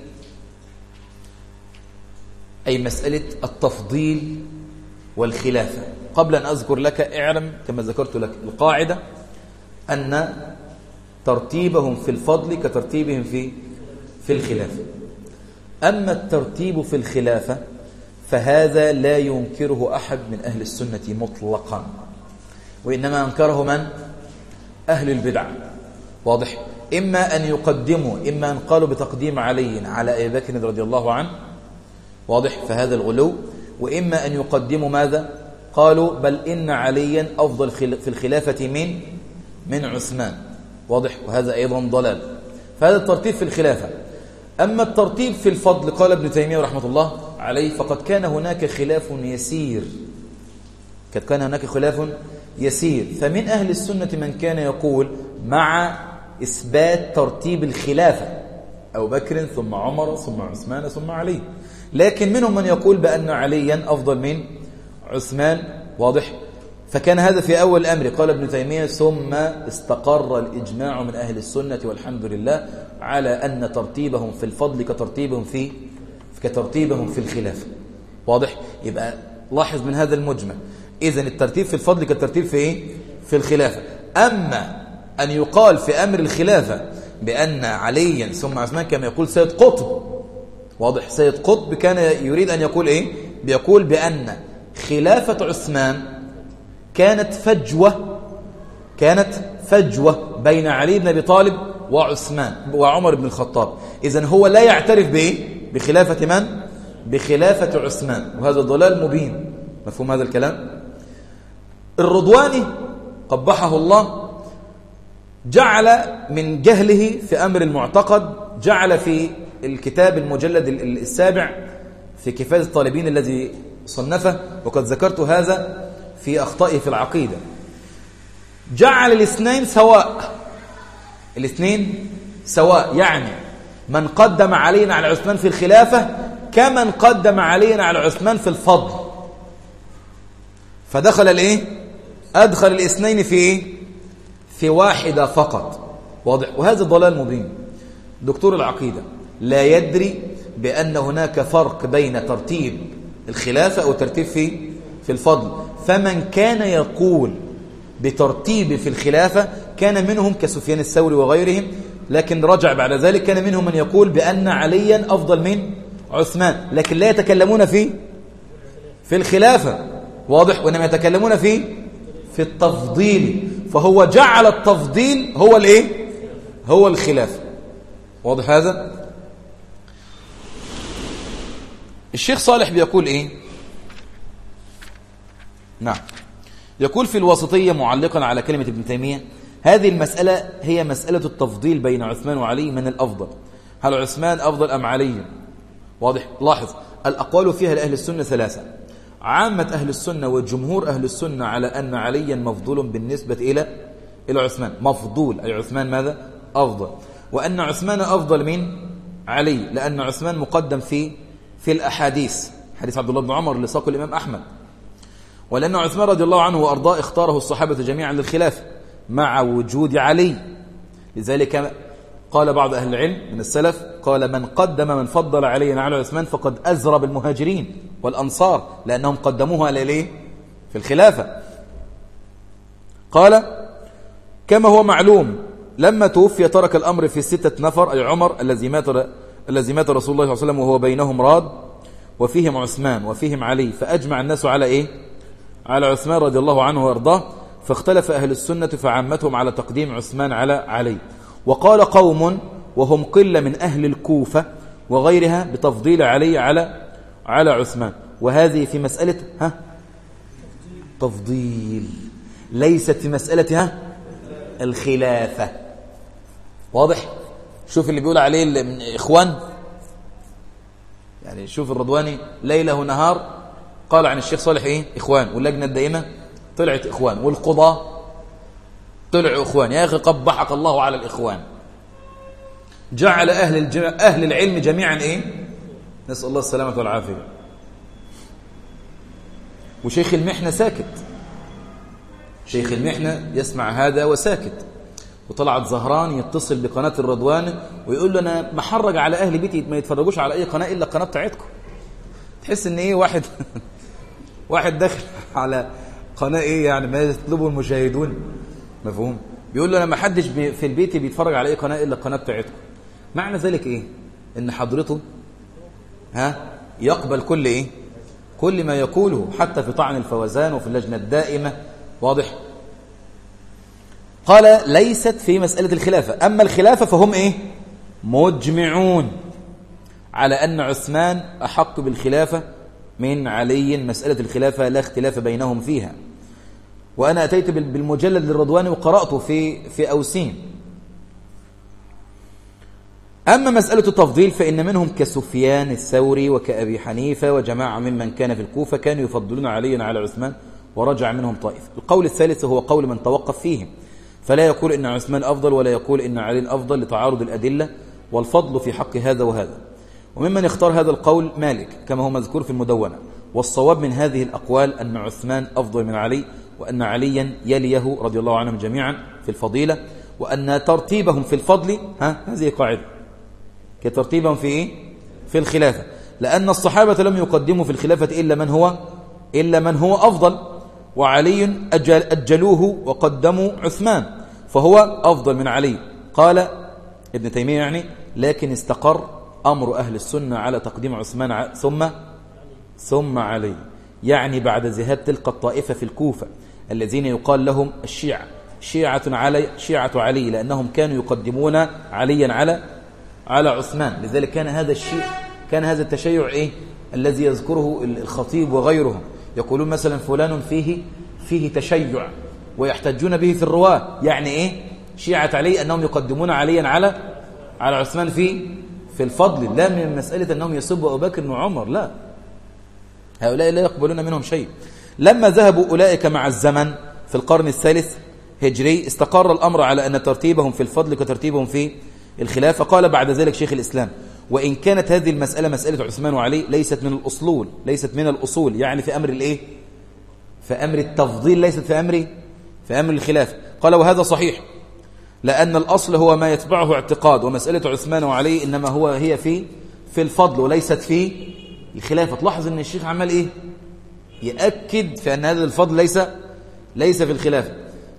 أي مسألة التفضيل والخلافة. قبل أن أذكر لك اعلم كما ذكرت لك القاعدة أن ترتيبهم في الفضل كترتيبهم في في الخلافة. أما الترتيب في الخلافة فهذا لا ينكره أحد من أهل السنة مطلقا وإنما أنكره من؟ أهل البدع. واضح؟ إما أن يقدموا إما أن قالوا بتقديم علي على أبي بكر رضي الله عنه. واضح؟ فهذا الغلو. وإما أن يقدموا ماذا؟ قالوا بل إن عليا أفضل في الخلافة من؟ من عثمان. واضح؟ وهذا أيضا ضلال. فهذا الترتيب في الخلافة. أما الترتيب في الفضل قال ابن تيمية رحمة الله عليه فقد كان هناك خلاف يسير. قد كان هناك خلاف يسير. فمن أهل السنة من كان يقول مع إثبات ترتيب الخلافة أبو بكر ثم عمر ثم عثمان ثم علي. لكن منهم من يقول بأن عليا أفضل من عثمان. واضح؟ فكان هذا في أول الأمر قال ابن تيمية ثم استقر الإجماع من أهل السنة والحمد لله على أن ترتيبهم في الفضل كترتيبهم في كترتيبهم في الخلافة واضح؟ يبقى لاحظ من هذا المجمل. إذا الترتيب في الفضل كالترتيب في إيه؟ في الخلافة. أما أن يقال في أمر الخلافة بأن عليا ثم عثمان كما يقول سيد قطب. واضح؟ سيد قطب كان يريد أن يقول إيه؟ بيقول بأن خلافة عثمان كانت فجوة كانت فجوة بين علي بن أبي طالب وعثمان وعمر بن الخطاب. إذا هو لا يعترف بإيه؟ بخلافة من؟ بخلافة عثمان. وهذا ضلال مبين. مفهوم هذا الكلام؟ الرضواني قبحه الله جعل من جهله في أمر المعتقد جعل في الكتاب المجلد السابع في كفاية الطالبين الذي صنفه. وقد ذكرت هذا في أخطائه في العقيدة. جعل الاثنين سواء. الاثنين سواء. يعني من قدم علينا على عثمان في الخلافة كمن قدم علينا على عثمان في الفضل. فدخل الإيه؟ أدخل الاثنين في إيه؟ في واحدة فقط. واضح. وهذا ضلال مبين. دكتور العقيدة لا يدري بأن هناك فرق بين ترتيب الخلافة أو ترتيب في في الفضل. فمن كان يقول بترتيب في الخلافة كان منهم كسفيان الثوري وغيرهم لكن رجع بعد ذلك كان منهم من يقول بأن عليا أفضل من عثمان لكن لا يتكلمون في في الخلافة. واضح؟ وإنما يتكلمون في في التفضيل. فهو جعل التفضيل هو الإيه؟ هو الخلافة. واضح هذا؟ الشيخ صالح بيقول إيه؟ نعم. يقول في الوسطية معلقا على كلمة ابن تيمية هذه المسألة هي مسألة التفضيل بين عثمان وعلي من الأفضل. هل عثمان أفضل أم علي؟ واضح. لاحظ الأقوال فيها لأهل السنة ثلاثة. عامة أهل السنة وجمهور أهل السنة على أن عليا مفضول بالنسبة إلى إلى عثمان. مفضول. أي عثمان ماذا؟ أفضل. وأن عثمان أفضل من علي لأن عثمان مقدم في في الأحاديث. حديث عبد الله بن عمر اللي ساقه الإمام أحمد. ولأن عثمان رضي الله عنه وأرضاه اختاره الصحابة جميعا للخلافة مع وجود علي. لذلك قال بعض أهل العلم من السلف قال من قدم من فضل علينا على عثمان فقد أزرى بالمهاجرين والأنصار لأنهم قدموها ليه في الخلافة. قال كما هو معلوم لما توفي ترك الأمر في ستة نفر أي عمر الذي مات الذي مات رسول الله صلى الله عليه وسلم وهو بينهم راد وفيهم عثمان وفيهم علي فأجمع الناس على إيه؟ على عثمان رضي الله عنه وأرضاه فاختلف أهل السنة فعمتهم على تقديم عثمان على علي. وقال قوم وهم قلة من أهل الكوفة وغيرها بتفضيل علي على على عثمان. وهذه في مسألة ها؟ تفضيل. ليست في مسألة ها؟ الخلافة. واضح؟ شوف اللي بيقول عليه من إخوان. يعني شوف الرضواني ليلة ونهار قال عن الشيخ صالح إيه؟ إخوان واللجنة الدائمة طلعت إخوان والقضاء طلعوا إخوان. يا أخي قبحك الله على الإخوان. جعل أهل, الجم... أهل العلم جميعا إيه؟ نسأل الله السلامة والعافية. وشيخ المحنة ساكت. شيخ المحنة يسمع هذا وساكت. وطلعت زهران يتصل بقناة الرضوان ويقول له أنا محرج على أهل بيتي ما يتفرجوش على أي قناة إلا القناة بتاعتكم. تحس إن إيه واحد واحد داخل على قناة إيه يعني؟ ما يطلبه المشاهدون. مفهوم؟ بيقول له أنا ما حدش في البيت بيتفرج على أي قناة إلا القناة بتاعتكم. معنى ذلك إيه؟ إن حضرته ها يقبل كل إيه؟ كل ما يقوله حتى في طعن الفوزان وفي اللجنة الدائمة. واضح؟ قال ليست في مسألة الخلافة. أما الخلافة فهم إيه؟ مجمعون. على أن عثمان أحق بالخلافة من علي مسألة الخلافة لا اختلاف بينهم فيها. وأنا أتيت بالمجلد للرضواني وقرأته في في أوسين. أما مسألة التفضيل فإن منهم كسفيان الثوري وكأبي حنيفة وجماعة ممن كان في الكوفة كانوا يفضلون عليا على عثمان ورجع منهم طائف. القول الثالث هو قول من توقف فيهم. فلا يقول إن عثمان أفضل ولا يقول إن علي أفضل لتعارض الأدلة والفضل في حق هذا وهذا. وممن اختار هذا القول مالك كما هو مذكور في المدونة. والصواب من هذه الأقوال أن عثمان أفضل من علي وأن عليا يليه رضي الله عنهم جميعا في الفضيلة وأن ترتيبهم في الفضل ها هذه قاعدة. كترتيبهم في إيه؟ في الخلافة. لأن الصحابة لم يقدموا في الخلافة إلا من هو إلا من هو أفضل وعلي أجل أجلوه وقدموا عثمان فهو أفضل من علي. قال ابن تيمية يعني لكن استقر أمر أهل السنة على تقديم عثمان ثم ثم علي. يعني بعد ذهاب تلك الطائفة في الكوفة الذين يقال لهم الشيعة. شيعة علي شيعة علي لأنهم كانوا يقدمون عليا على على عثمان. لذلك كان هذا الشيء كان هذا التشيع إيه؟ الذي يذكره الخطيب وغيرهم. يقولون مثلا فلان فيه فيه تشيع ويحتجون به في الرواة. يعني إيه؟ شيعة علي أنهم يقدمون عليا على على عثمان في في الفضل لا من مسألة أنهم يسبوا أبو بكر وعمر لا. هؤلاء لا يقبلون منهم شيء. لما ذهبوا أولئك مع الزمن في القرن الثالث هجري استقر الأمر على أن ترتيبهم في الفضل كترتيبهم في الخلافة قال بعد ذلك شيخ الإسلام وإن كانت هذه المسألة مسألة عثمان وعلي ليست من الأصول ليست من الأصول يعني في أمر الإيه؟ في أمر التفضيل ليست في أمر في أمر الخلافة قال وهذا صحيح. لأن الأصل هو ما يتبعه اعتقاد ومسألة عثمان وعلي إنما هو هي في في الفضل وليست في الخلافة. تلاحظ أن الشيخ عمل إيه؟ يأكد في أن هذا الفضل ليس ليس في الخلافة.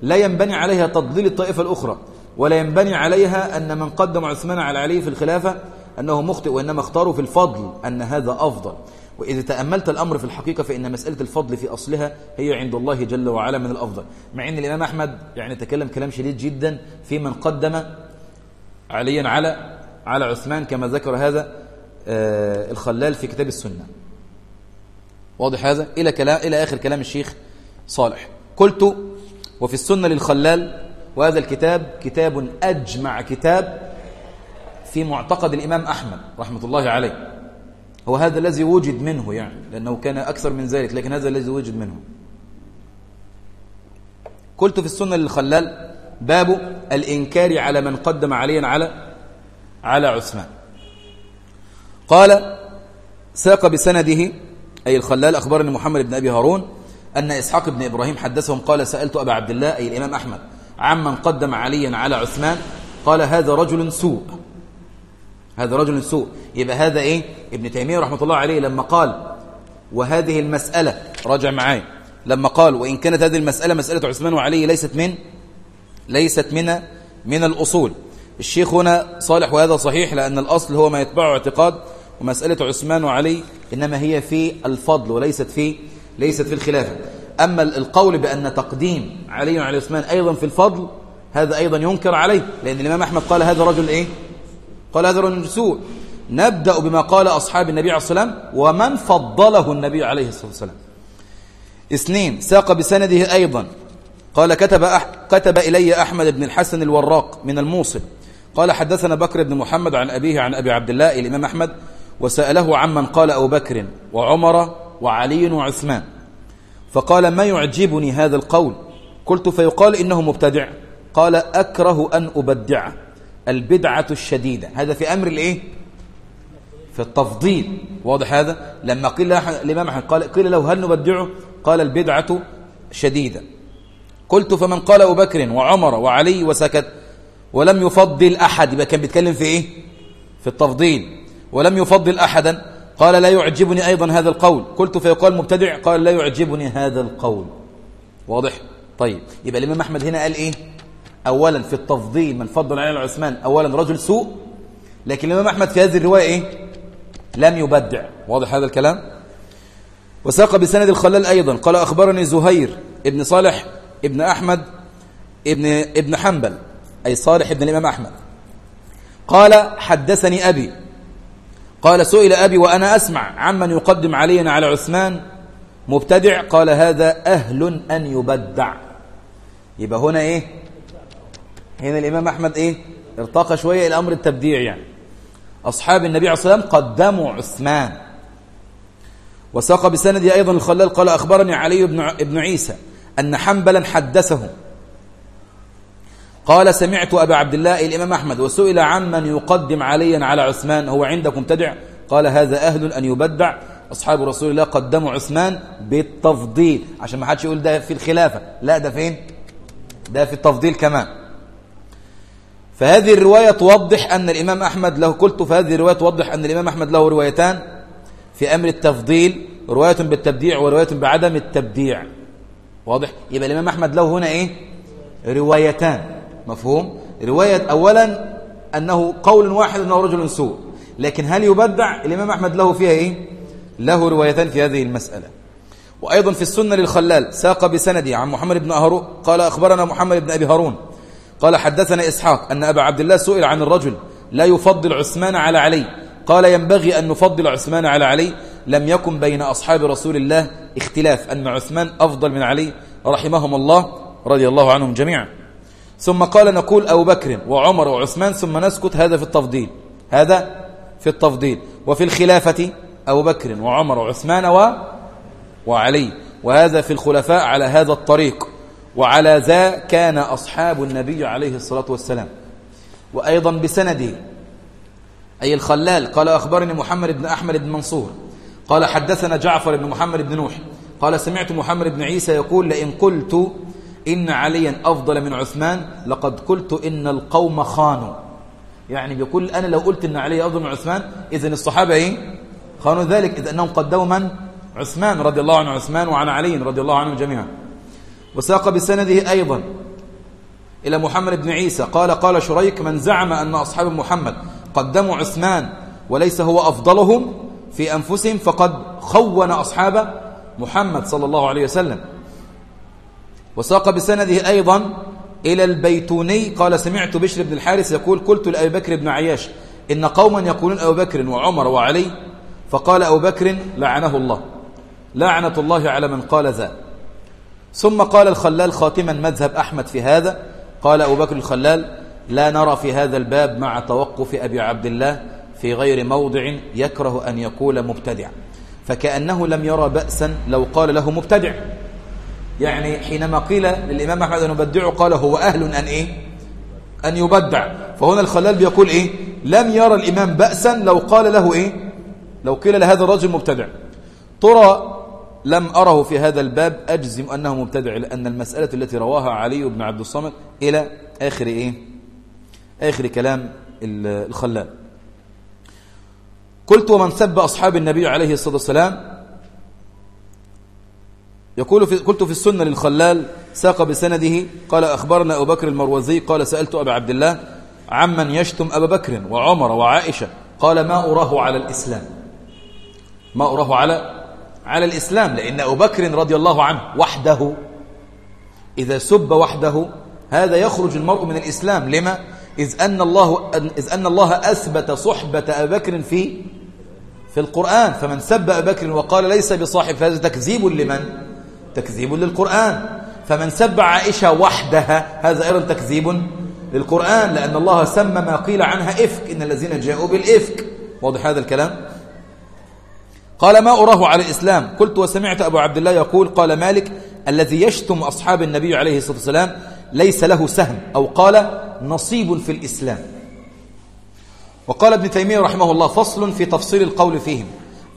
لا ينبني عليها تضليل الطائفة الأخرى ولا ينبني عليها أن من قدم عثمان على علي في الخلافة أنه مخطئ وإنما اختاروا في الفضل أن هذا أفضل. وإذا تأملت الأمر في الحقيقة فإن مسألة الفضل في أصلها هي عند الله جل وعلا من الأفضل. مع أن الإمام أحمد يعني تكلم كلام شديد جدا في من قدم عليا على على عثمان كما ذكر هذا آه، الخلال في كتاب السنة. واضح هذا؟ إلى, كلام إلى آخر كلام الشيخ صالح. قلت وفي السنة للخلال وهذا الكتاب كتاب أجمع كتاب في معتقد الإمام أحمد رحمة الله عليه. هو هذا الذي وجد منه يعني لأنه كان أكثر من ذلك لكن هذا الذي وجد منه. قلت في السنة للخلال باب الإنكار على من قدم عليا على على عثمان. قال ساق بسنده أي الخلال أخبرني محمد بن أبي هارون أن إسحاق بن إبراهيم حدثهم قال سألت أبا عبد الله أي الإمام أحمد عمن قدم عليا على عثمان قال هذا رجل سوء. هذا رجل سوء يبقى هذا إيه؟ ابن تيمية رحمة الله عليه لما قال وهذه المسألة راجع معاي لما قال وإن كانت هذه المسألة مسألة عثمان وعلي ليست من ليست من من الأصول. الشيخ هنا صالح وهذا صحيح لأن الأصل هو ما يتبعه اعتقاد ومسألة عثمان وعلي إنما هي في الفضل وليست في ليست في الخلافة أما القول بأن تقديم علي على عثمان أيضا في الفضل هذا أيضا ينكر عليه لأن الإمام أحمد قال هذا رجل إيه؟ قال هذا رجل سوء. نبدأ بما قال أصحاب النبي عليه الصلاة والسلام ومن فضله النبي عليه الصلاة والسلام. اثنين ساق بسنده أيضا. قال كتب, أح كتب إلي أحمد بن الحسن الوراق من الموصل. قال حدثنا بكر بن محمد عن أبيه عن أبي عبد الله الإمام أحمد وسأله عمن قال أبو بكر وعمر وعلي وعثمان. فقال ما يعجبني هذا القول؟ قلت فيقال إنه مبتدع. قال أكره أن أبدع البدعة الشديدة. هذا في أمر الإيه؟ في التفضيل. واضح هذا؟ لما قيل الإمام أحمد قال قيل له هل نبدعه؟ قال البدعة شديدة. قلت فمن قال أبو بكر وعمر وعلي وسكت ولم يفضل أحد. يبقى كان بيتكلم في إيه؟ في التفضيل. ولم يفضل أحدا. قال لا يعجبني أيضا هذا القول. قلت فيقال مبتدع؟ قال لا يعجبني هذا القول. واضح؟ طيب. يبقى الإمام أحمد هنا قال إيه؟ أولا في التفضيل من فضل علي عثمان أولا رجل سوء. لكن الإمام أحمد في هذه الرواية إيه؟ لم يبدع. واضح هذا الكلام؟ وساق بسند الخلال أيضا. قال أخبرني زهير ابن صالح ابن أحمد ابن, ابن حنبل أي صالح ابن الإمام أحمد. قال حدثني أبي. قال سئل أبي وأنا أسمع عمن يقدم علينا على عثمان مبتدع. قال هذا أهل أن يبدع. يبقى هنا إيه؟ هنا الإمام أحمد إيه؟ ارتقى شوية إلى أمر التبديع يعني. أصحاب النبي عليه الصلاة والسلام قدموا عثمان. وساق بسندي أيضا الخلال قال أخبرني علي بن, ابن عيسى أن حنبلا حدثه. قال سمعت أبا عبد الله الإمام أحمد وسئل عمن يقدم عليا على عثمان هو عندكم تدع؟ قال هذا أهل أن يبدع. أصحاب رسول الله قدموا عثمان بالتفضيل. عشان ما حدش يقول ده في الخلافة. لا ده فين؟ ده في التفضيل كمان. فهذه الرواية توضح أن الإمام أحمد له قلت فهذه الرواية توضح أن الإمام أحمد له روايتان في أمر التفضيل رواية بالتبديع ورواية بعدم التبديع. واضح؟ يبقى الإمام أحمد له هنا إيه؟ روايتان. مفهوم؟ رواية أولا أنه قول واحد أنه رجل سوء لكن هل يبدع؟ الإمام أحمد له فيها إيه؟ له روايتان في هذه المسألة. وأيضا في السنة للخلال ساق بسندي عن محمد بن أهرو قال أخبرنا محمد بن أبي هارون قال حدثنا إسحاق أن أبا عبد الله سئل عن الرجل لا يفضل عثمان على علي؟ قال ينبغي أن نفضل عثمان على علي. لم يكن بين أصحاب رسول الله اختلاف أن عثمان أفضل من علي. رحمهم الله رضي الله عنهم جميعا. ثم قال نقول أبو بكر وعمر وعثمان ثم نسكت هذا في التفضيل. هذا في التفضيل. وفي الخلافة أبو بكر وعمر وعثمان و وعلي. وهذا في الخلفاء على هذا الطريق. وعلى ذا كان أصحاب النبي عليه الصلاة والسلام وأيضا بسنده أي الخلال قال أخبرني محمد بن أحمد بن منصور قال حدثنا جعفر بن محمد بن نوح قال سمعت محمد بن عيسى يقول لئن قلت إن عليا أفضل من عثمان لقد قلت إن القوم خانوا يعني بيقول أنا لو قلت إن علي أفضل من عثمان إذن الصحابة إيه؟ خانوا ذلك إذ أنهم قدموا من؟ عثمان رضي الله عنه عثمان وعن علي رضي الله عنهم جميعا وساق بسنده أيضا إلى محمد بن عيسى. قال قال شريك من زعم أن أصحاب محمد قدموا عثمان وليس هو أفضلهم في أنفسهم فقد خون أصحاب محمد صلى الله عليه وسلم. وساق بسنده أيضا إلى البيتوني. قال سمعت بشر بن الحارث يقول قلت لأبي بكر بن عياش إن قوما يقولون أبو بكر وعمر وعلي. فقال أبو بكر لعنه الله. لعنة الله على من قال ذا. ثم قال الخلال خاتما مذهب أحمد في هذا. قال أبو بكر الخلال لا نرى في هذا الباب مع توقف أبي عبد الله في غير موضع يكره أن يقول مبتدع. فكأنه لم يرى بأسا لو قال له مبتدع. يعني حينما قيل للإمام أحمد أن يبدعه قال هو أهل أن إيه؟ أن يبدع. فهنا الخلال بيقول إيه؟ لم يرى الإمام بأسا لو قال له إيه؟ لو قيل لهذا الرجل مبتدع. ترى لم أره في هذا الباب أجزم أنه مبتدع لأن المسألة التي رواها علي بن عبد الصمد إلى آخر إيه؟ آخر كلام الخلال. قلت ومن سب أصحاب النبي عليه الصلاة والسلام؟ يقول في قلت في السنة للخلال ساق بسنده قال أخبرنا أبو بكر المروزي قال سألت أبا عبد الله عمن يشتم أبا بكر وعمر وعائشة قال ما أراه على الإسلام. ما أراه على على الإسلام لأن أبو بكر رضي الله عنه وحده إذا سب وحده هذا يخرج المرء من الإسلام لما؟ إذ أن الله, إذ أن الله أثبت صحبة أبي بكر في في القرآن فمن سب أبي بكر وقال ليس بصاحب فهذا تكذيب لمن؟ تكذيب للقرآن فمن سب عائشة وحدها هذا أيضا تكذيب للقرآن لأن الله سمى ما قيل عنها إفك إن الذين جاءوا بالإفك واضح هذا الكلام؟ قال ما أراه على الإسلام. قلت وسمعت أبو عبد الله يقول قال مالك الذي يشتم أصحاب النبي عليه الصلاة والسلام ليس له سهم أو قال نصيب في الإسلام. وقال ابن تيمية رحمه الله فصل في تفصيل القول فيهم.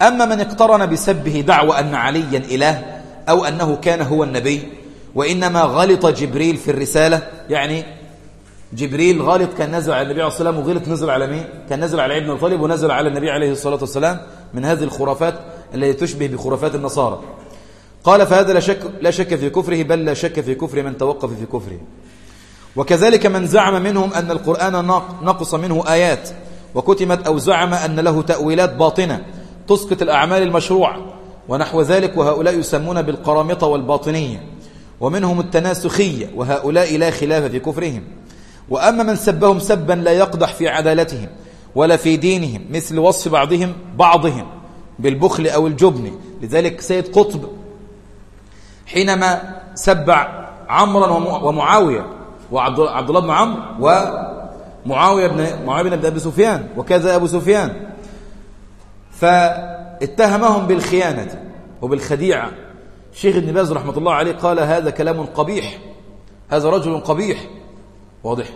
أما من اقترن بسبه دعوى أن عليا إله أو أنه كان هو النبي وإنما غلط جبريل في الرسالة يعني جبريل غلط كان نزل على النبي عليه الصلاة والسلام وغلط نزل على مين؟ كان نزل على ابن الطالب ونزل على النبي عليه الصلاة والسلام من هذه الخرافات التي تشبه بخرافات النصارى. قال فهذا لا شك, لا شك في كفره بل لا شك في كفر من توقف في كفره. وكذلك من زعم منهم أن القرآن نقص منه آيات وكتمت أو زعم أن له تأويلات باطنة تسقط الأعمال المشروعة ونحو ذلك وهؤلاء يسمون بالقرامطة والباطنية ومنهم التناسخية وهؤلاء لا خلاف في كفرهم. وأما من سبهم سبا لا يقدح في عدالتهم ولا في دينهم مثل وصف بعضهم بعضهم بالبخل أو الجبن. لذلك سيد قطب حينما سبع عمرا ومعاوية وعبد الله بن عمرو ومعاوية بن معاوية بن أبي سفيان وكذا أبو سفيان. فاتهمهم بالخيانة وبالخديعة. شيخ ابن باز رحمة الله عليه قال هذا كلام قبيح هذا رجل قبيح. واضح؟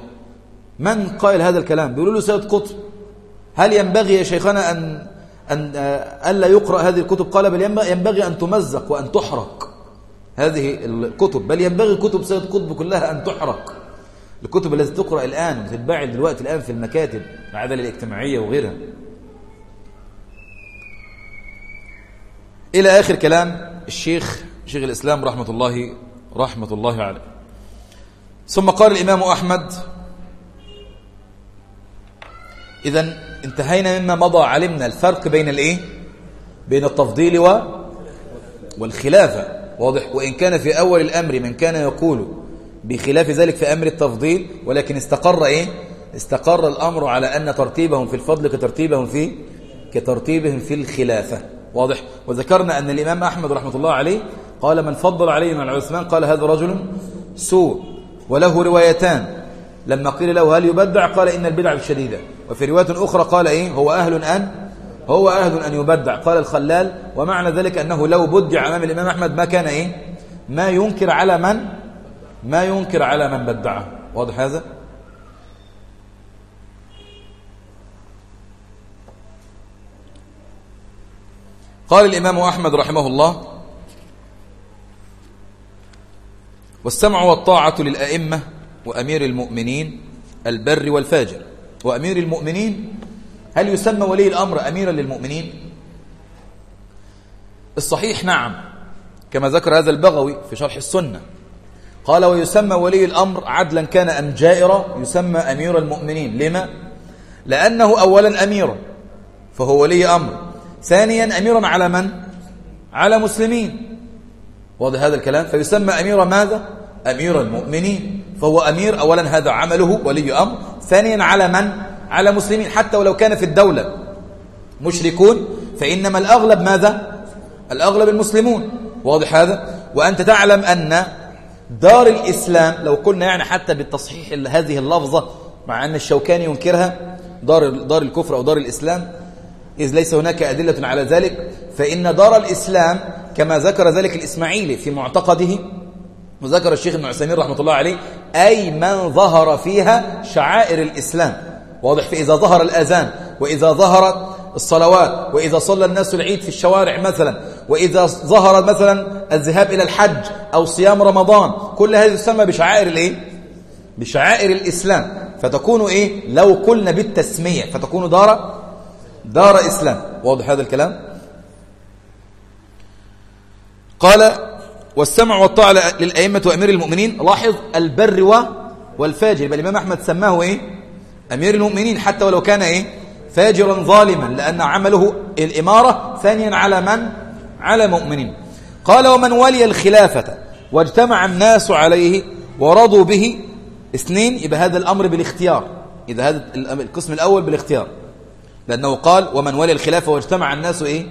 من قائل هذا الكلام؟ بيقولوا له سيد قطب. هل ينبغي يا شيخنا أن أن ألا يقرأ هذه الكتب؟ قال بل ينبغي أن تمزق وأن تحرق هذه الكتب. بل ينبغي كتب سيد قطب كلها أن تحرق. الكتب التي تقرأ الآن وتتباع دلوقتي الآن في المكاتب العدالة الاجتماعية وغيرها. إلى آخر كلام الشيخ شيخ الإسلام رحمة الله رحمة الله عليه. ثم قال الإمام أحمد إذا انتهينا مما مضى علمنا الفرق بين الإيه؟ بين التفضيل و والخلافة واضح؟ وإن كان في أول الأمر من كان يقول بخلاف ذلك في أمر التفضيل ولكن استقر إيه؟ استقر الأمر على أن ترتيبهم في الفضل كترتيبهم في كترتيبهم في الخلافة. واضح؟ وذكرنا أن الإمام أحمد رحمة الله عليه قال من فضل عليه من عثمان قال هذا رجل سوء. وله روايتان. لما قيل له هل يبدع؟ قال إن البدع شديدة. وفي رواية أخرى قال إيه؟ هو أهل أن؟ هو أهل أن يبدع. قال الخلال ومعنى ذلك أنه لو بدع أمام الإمام أحمد ما كان إيه؟ ما ينكر على من؟ ما ينكر على من بدعه. واضح هذا؟ قال الإمام أحمد رحمه الله والسمع والطاعة للأئمة وأمير المؤمنين البر والفاجر. وأمير المؤمنين هل يسمى ولي الأمر أميرا للمؤمنين؟ الصحيح نعم كما ذكر هذا البغوي في شرح السنة. قال ويسمى ولي الأمر عدلا كان أم جائرا يسمى أمير المؤمنين. لما؟ لأنه أولا أميرا فهو ولي أمر. ثانيا أميرا على من؟ على مسلمين. واضح هذا الكلام؟ فيسمى أمير ماذا؟ أمير المؤمنين. فهو أمير أولا هذا عمله ولي أمر. ثانيا على من؟ على مسلمين حتى ولو كان في الدولة. مشركون. فإنما الأغلب ماذا؟ الأغلب المسلمون. واضح هذا؟ وأنت تعلم أن دار الإسلام لو قلنا يعني حتى بالتصحيح هذه اللفظة مع أن الشوكاني ينكرها دار, دار الكفر أو دار الإسلام إذ ليس هناك أدلة على ذلك فإن دار الإسلام كما ذكر ذلك الإسماعيلي في معتقده وذكر الشيخ ابن عثيمين رحمة الله عليه أي من ظهر فيها شعائر الإسلام. واضح فإذا ظهر الأذان وإذا ظهرت الصلوات وإذا صلى الناس العيد في الشوارع مثلا وإذا ظهر مثلا الذهاب إلى الحج أو صيام رمضان. كل هذه تسمى بشعائر الإيه؟ بشعائر الإسلام. فتكون إيه؟ لو قلنا بالتسمية فتكون دار دار إسلام. واضح هذا الكلام؟ قال والسمع والطاعة للأئمة وأمير المؤمنين. لاحظ البر والفاجر. بل الإمام أحمد سماه إيه؟ أمير المؤمنين. حتى ولو كان إيه؟ فاجرا ظالما لأن عمله الإمارة ثانيا على من؟ على مؤمنين. قال ومن ولي الخلافة واجتمع الناس عليه ورضوا به اثنين يبقى هذا الأمر بالاختيار. إذا هذا القسم الأول بالاختيار. لأنه قال ومن ولي الخلافة واجتمع الناس إيه؟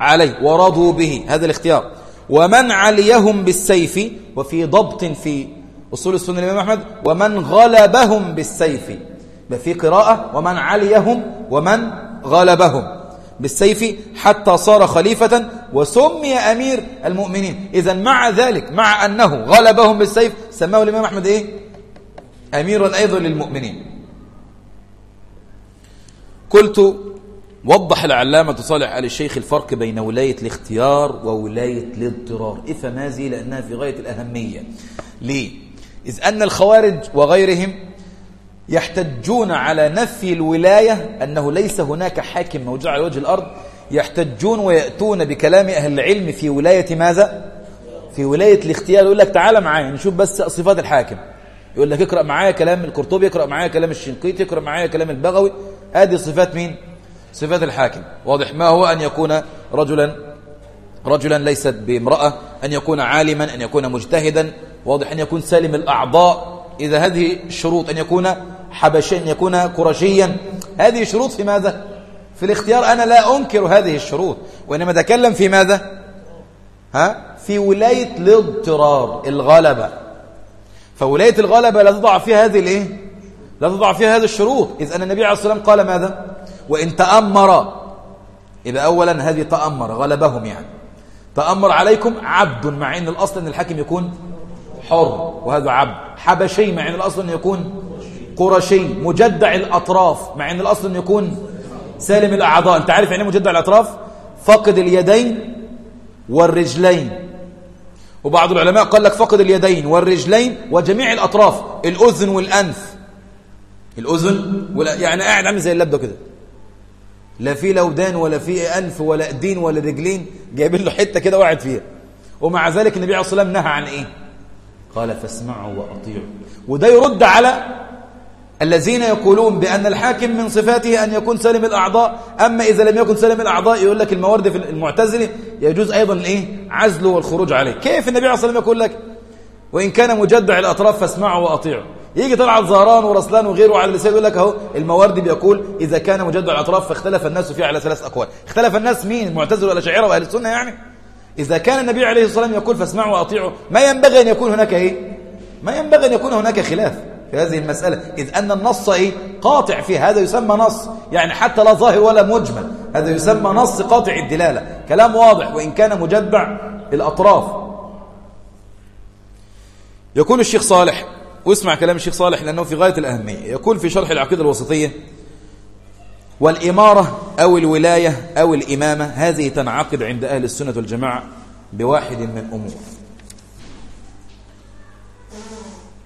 عليه ورضوا به هذا الاختيار. ومن عليهم بالسيف وفي ضبط في أصول السنة الإمام أحمد ومن غلبهم بالسيف. في قراءة ومن عليهم ومن غلبهم بالسيف حتى صار خليفة وسمي أمير المؤمنين. إذا مع ذلك مع أنه غلبهم بالسيف سماه الإمام أحمد إيه؟ أميرا أيضا للمؤمنين. قلت وضح العلامة صالح آل الشيخ الفرق بين ولاية الاختيار وولاية الاضطرار. افهم هذه لأنها في غاية الأهمية. ليه؟ إذ أن الخوارج وغيرهم يحتجون على نفي الولاية أنه ليس هناك حاكم موجود على وجه الأرض يحتجون ويأتون بكلام أهل العلم في ولاية ماذا؟ في ولاية الاختيار. يقول لك تعالى معايا نشوف بس صفات الحاكم. يقول لك اقرأ معايا كلام القرطبي اقرأ معايا كلام الشنقيطي اقرأ معايا كلام البغوي. هذه صفات مين؟ صفات الحاكم. واضح. ما هو أن يكون رجلا رجلا ليست بامرأة؟ أن يكون عالما؟ أن يكون مجتهدا؟ واضح. أن يكون سالم الأعضاء؟ إذا هذه الشروط أن يكون حبشيا أن يكون قرشيا. هذه شروط في ماذا؟ في الاختيار. أنا لا أنكر هذه الشروط وإنما أتكلم في ماذا؟ ها؟ في ولاية الاضطرار الغلبة. فولاية الغلبة لا تضع فيها هذه الإيه؟ لا تضع فيها هذه الشروط. إذ أن النبي عليه الصلاة والسلام قال ماذا؟ وإن تأمر إذا أولا هذه تأمر غلبهم يعني. تأمر عليكم عبد مع أن الأصل أن الحاكم يكون حر وهذا عبد. حبشي مع أن الأصل أن يكون قرشي. مجدع الأطراف مع أن الأصل أن يكون سالم الأعضاء. أنت عارف يعني مجدع الأطراف؟ فقد اليدين والرجلين. وبعض العلماء قال لك فقد اليدين والرجلين وجميع الأطراف الأذن والأنف. الأذن ولا يعني قاعد عامل زي اللبدة كده. لا في لودان ولا في أنف ولا ايدين ولا رجلين جايبين له حتة كده وقعد فيها. ومع ذلك النبي عليه الصلاة والسلام نهى عن إيه؟ قال فاسمعوا وأطيعوا. وده يرد على الذين يقولون بأن الحاكم من صفاته أن يكون سالم الأعضاء. أما إذا لم يكن سالم الأعضاء يقول لك الموارد في المعتزلة يجوز أيضا الإيه عزله والخروج عليه. كيف النبي عليه الصلاة والسلام يقول لك وإن كان مجدع الأطراف فاسمعوا وأطيعوا. يجي طلعت زهران ورسلان وغيره على اللسان يقول لك اهو المواردي بيقول إذا كان مجدع الأطراف فاختلف الناس فيه على ثلاث أقوال. اختلف الناس مين؟ المعتزلة والأشاعرة وأهل السنة يعني؟ إذا كان النبي عليه الصلاة والسلام يقول فاسمعوا وأطيعوا ما ينبغي أن يكون هناك إيه؟ ما ينبغي أن يكون هناك خلاف في هذه المسألة إذ أن النص إيه؟ قاطع فيه هذا يسمى نص يعني حتى لا ظاهر ولا مجمل هذا يسمى نص قاطع الدلالة كلام واضح وإن كان مجدع الأطراف. يقول الشيخ صالح واسمع كلام الشيخ صالح لأنه في غاية الأهمية. يقول في شرح العقيدة الوسطية والإمارة أو الولاية أو الإمامة هذه تنعقد عند أهل السنة والجماعة بواحد من أمور.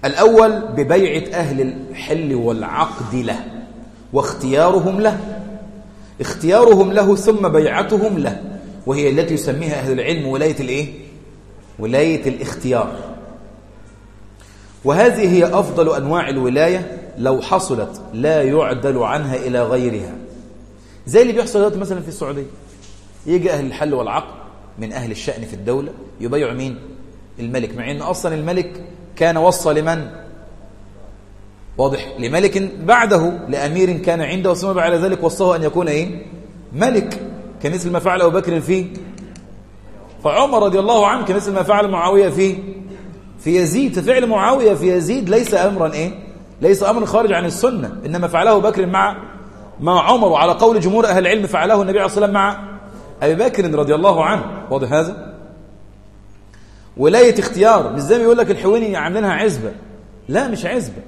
الأول ببيعة أهل الحل والعقد له واختيارهم له. اختيارهم له ثم بيعتهم له وهي التي يسميها أهل العلم ولاية الإيه؟ ولاية الاختيار. وهذه هي أفضل أنواع الولاية لو حصلت لا يعدل عنها إلى غيرها. زي اللي بيحصل دلوقتي مثلا في السعودية. يجي أهل الحل والعقد من أهل الشأن في الدولة يبيعوا مين؟ الملك. مع أن أصلا الملك كان وصى لمن؟ واضح. لملك بعده لأمير كان عنده ثم بعد ذلك وصاه أن يكون إيه؟ ملك. كمثل ما فعل أبو بكر في؟ فعمر رضي الله عنه كمثل ما فعل معاوية في؟ في يزيد ففعل معاوية في يزيد ليس أمرا إيه؟ ليس أمرا خارج عن السنة إنما فعله بكر مع مع عمر وعلى قول جمهور أهل العلم فعله النبي عليه الصلاة والسلام مع أبي بكر رضي الله عنه. واضح هذا؟ ولاية اختيار مش زي ما يقول لك الحويني عاملينها عزبة. لا مش عزبة.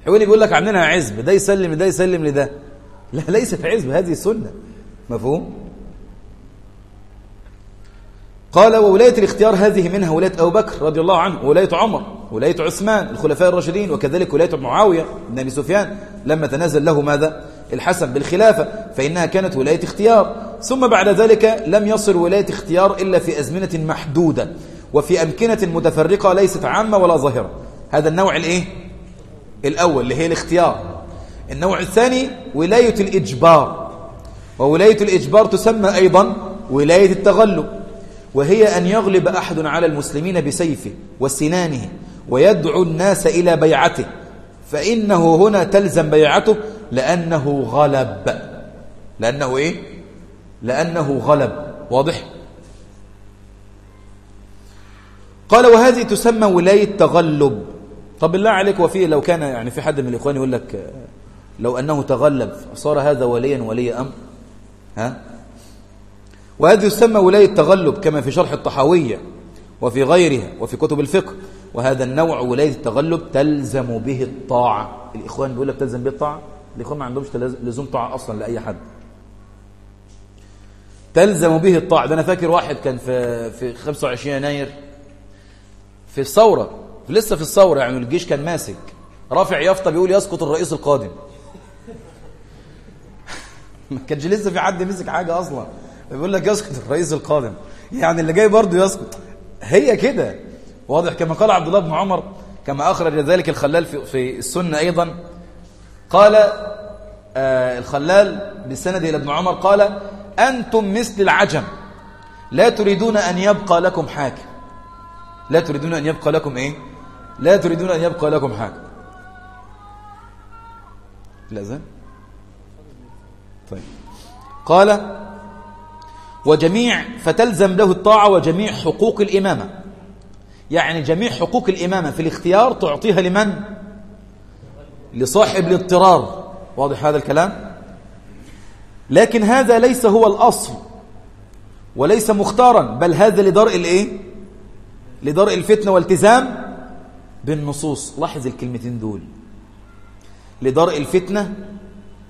الحويني بيقول لك عاملينها عزبة ده يسلم لده يسلم لده. لا ليست عزبة هذه سنة. مفهوم؟ قال وولاية الاختيار هذه منها ولاية أبو بكر رضي الله عنه ولاية عمر ولاية عثمان الخلفاء الراشدين وكذلك ولاية معاوية بن أبي سفيان لما تنازل له ماذا؟ الحسن بالخلافة فإنها كانت ولاية اختيار. ثم بعد ذلك لم يصل ولاية اختيار إلا في أزمنة محدودة وفي أمكنة متفرقة ليست عامة ولا ظاهرة. هذا النوع الإيه؟ الأول اللي هي الاختيار. النوع الثاني ولاية الإجبار وولاية الإجبار تسمى أيضا ولاية التغلب. وهي أن يغلب أحد على المسلمين بسيفه وسنانه ويدعو الناس إلى بيعته. فإنه هنا تلزم بيعته لأنه غلب. لأنه إيه؟ لأنه غلب. واضح؟ قال وهذه تسمى ولاية تغلب. طب بالله عليك وفيه لو كان يعني في حد من الإخوان يقول لك لو أنه تغلب صار هذا وليا ولي أمر ها؟ وهذه تسمى ولاية تغلب كما في شرح الطحاوية وفي غيرها وفي كتب الفقه. وهذا النوع ولاية التغلب تلزم به الطاعة. الإخوان بيقول لك تلزم به الطاعة؟ الإخوان ما عندهمش لزوم طاعة أصلا لأي حد. تلزم به الطاعة. ده أنا فاكر واحد كان في في 25 يناير في الثورة لسه في الثورة يعني الجيش كان ماسك. رافع يافطة بيقول يسقط الرئيس القادم. ما كانش لسه في حد مسك حاجة أصلا. بيقول لك يسقط الرئيس القادم. يعني اللي جاي برضه يسقط. هي كده. واضح كما قال عبد الله بن عمر كما أخرج ذلك الخلال في, في السنة أيضا. قال آه الخلال بالسند إلى ابن عمر قال أنتم مثل العجم. لا تريدون أن يبقى لكم حاكم. لا تريدون أن يبقى لكم إيه؟ لا تريدون أن يبقى لكم حاكم. الأذان طيب. قال وجميع فتلزم له الطاعة وجميع حقوق الإمامة. يعني جميع حقوق الإمامة في الاختيار تعطيها لمن؟ لصاحب الاضطرار. واضح هذا الكلام؟ لكن هذا ليس هو الأصل وليس مختارا بل هذا لدرء الإيه؟ لدرء الفتنة والتزام بالنصوص. لاحظ الكلمتين دول. لدرء الفتنة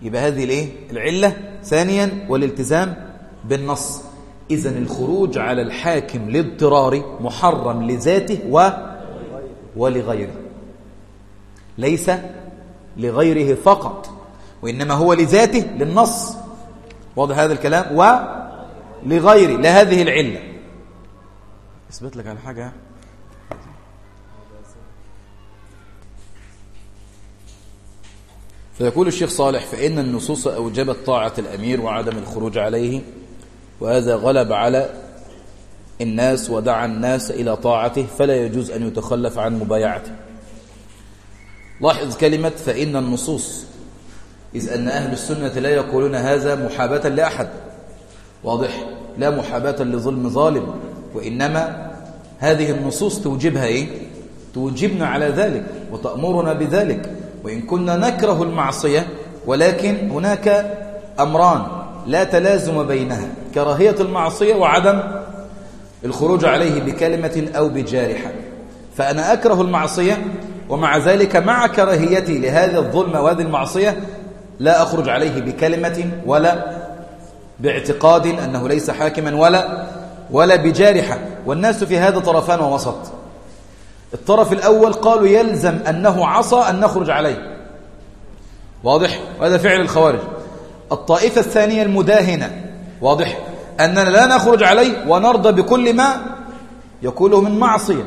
يبقى هذه الإيه؟ العلة. ثانيا والالتزام بالنص. إذا الخروج على الحاكم لاضطرار محرم لذاته و ولغيره. ليس لغيره فقط وإنما هو لذاته للنص. واضح هذا الكلام؟ ولغيره لهذه العلة. إثبت لك على حاجة؟ فيقول الشيخ صالح فإن النصوص أوجبت طاعة الأمير وعدم الخروج عليه. وهذا غلب على الناس ودعا الناس إلى طاعته فلا يجوز أن يتخلف عن مبايعته. لاحظ كلمة فإن النصوص إذ أن أهل السنة لا يقولون هذا محابة لأحد. واضح لا محاباة لظلم ظالم وإنما هذه النصوص توجبها إيه؟ توجبنا على ذلك وتأمرنا بذلك. وإن كنا نكره المعصية ولكن هناك أمران. لا تلازم بينها كراهية المعصية وعدم الخروج عليه بكلمة أو بجارحة. فأنا أكره المعصية ومع ذلك مع كراهيتي لهذا الظلم وهذه المعصية لا أخرج عليه بكلمة ولا باعتقاد أنه ليس حاكما ولا ولا بجارحة. والناس في هذا طرفان ووسط. الطرف الأول قالوا يلزم أنه عصى أن نخرج عليه. واضح؟ وهذا فعل الخوارج. الطائفة الثانية المداهنة. واضح؟ أننا لا نخرج عليه ونرضى بكل ما يقوله من معصية.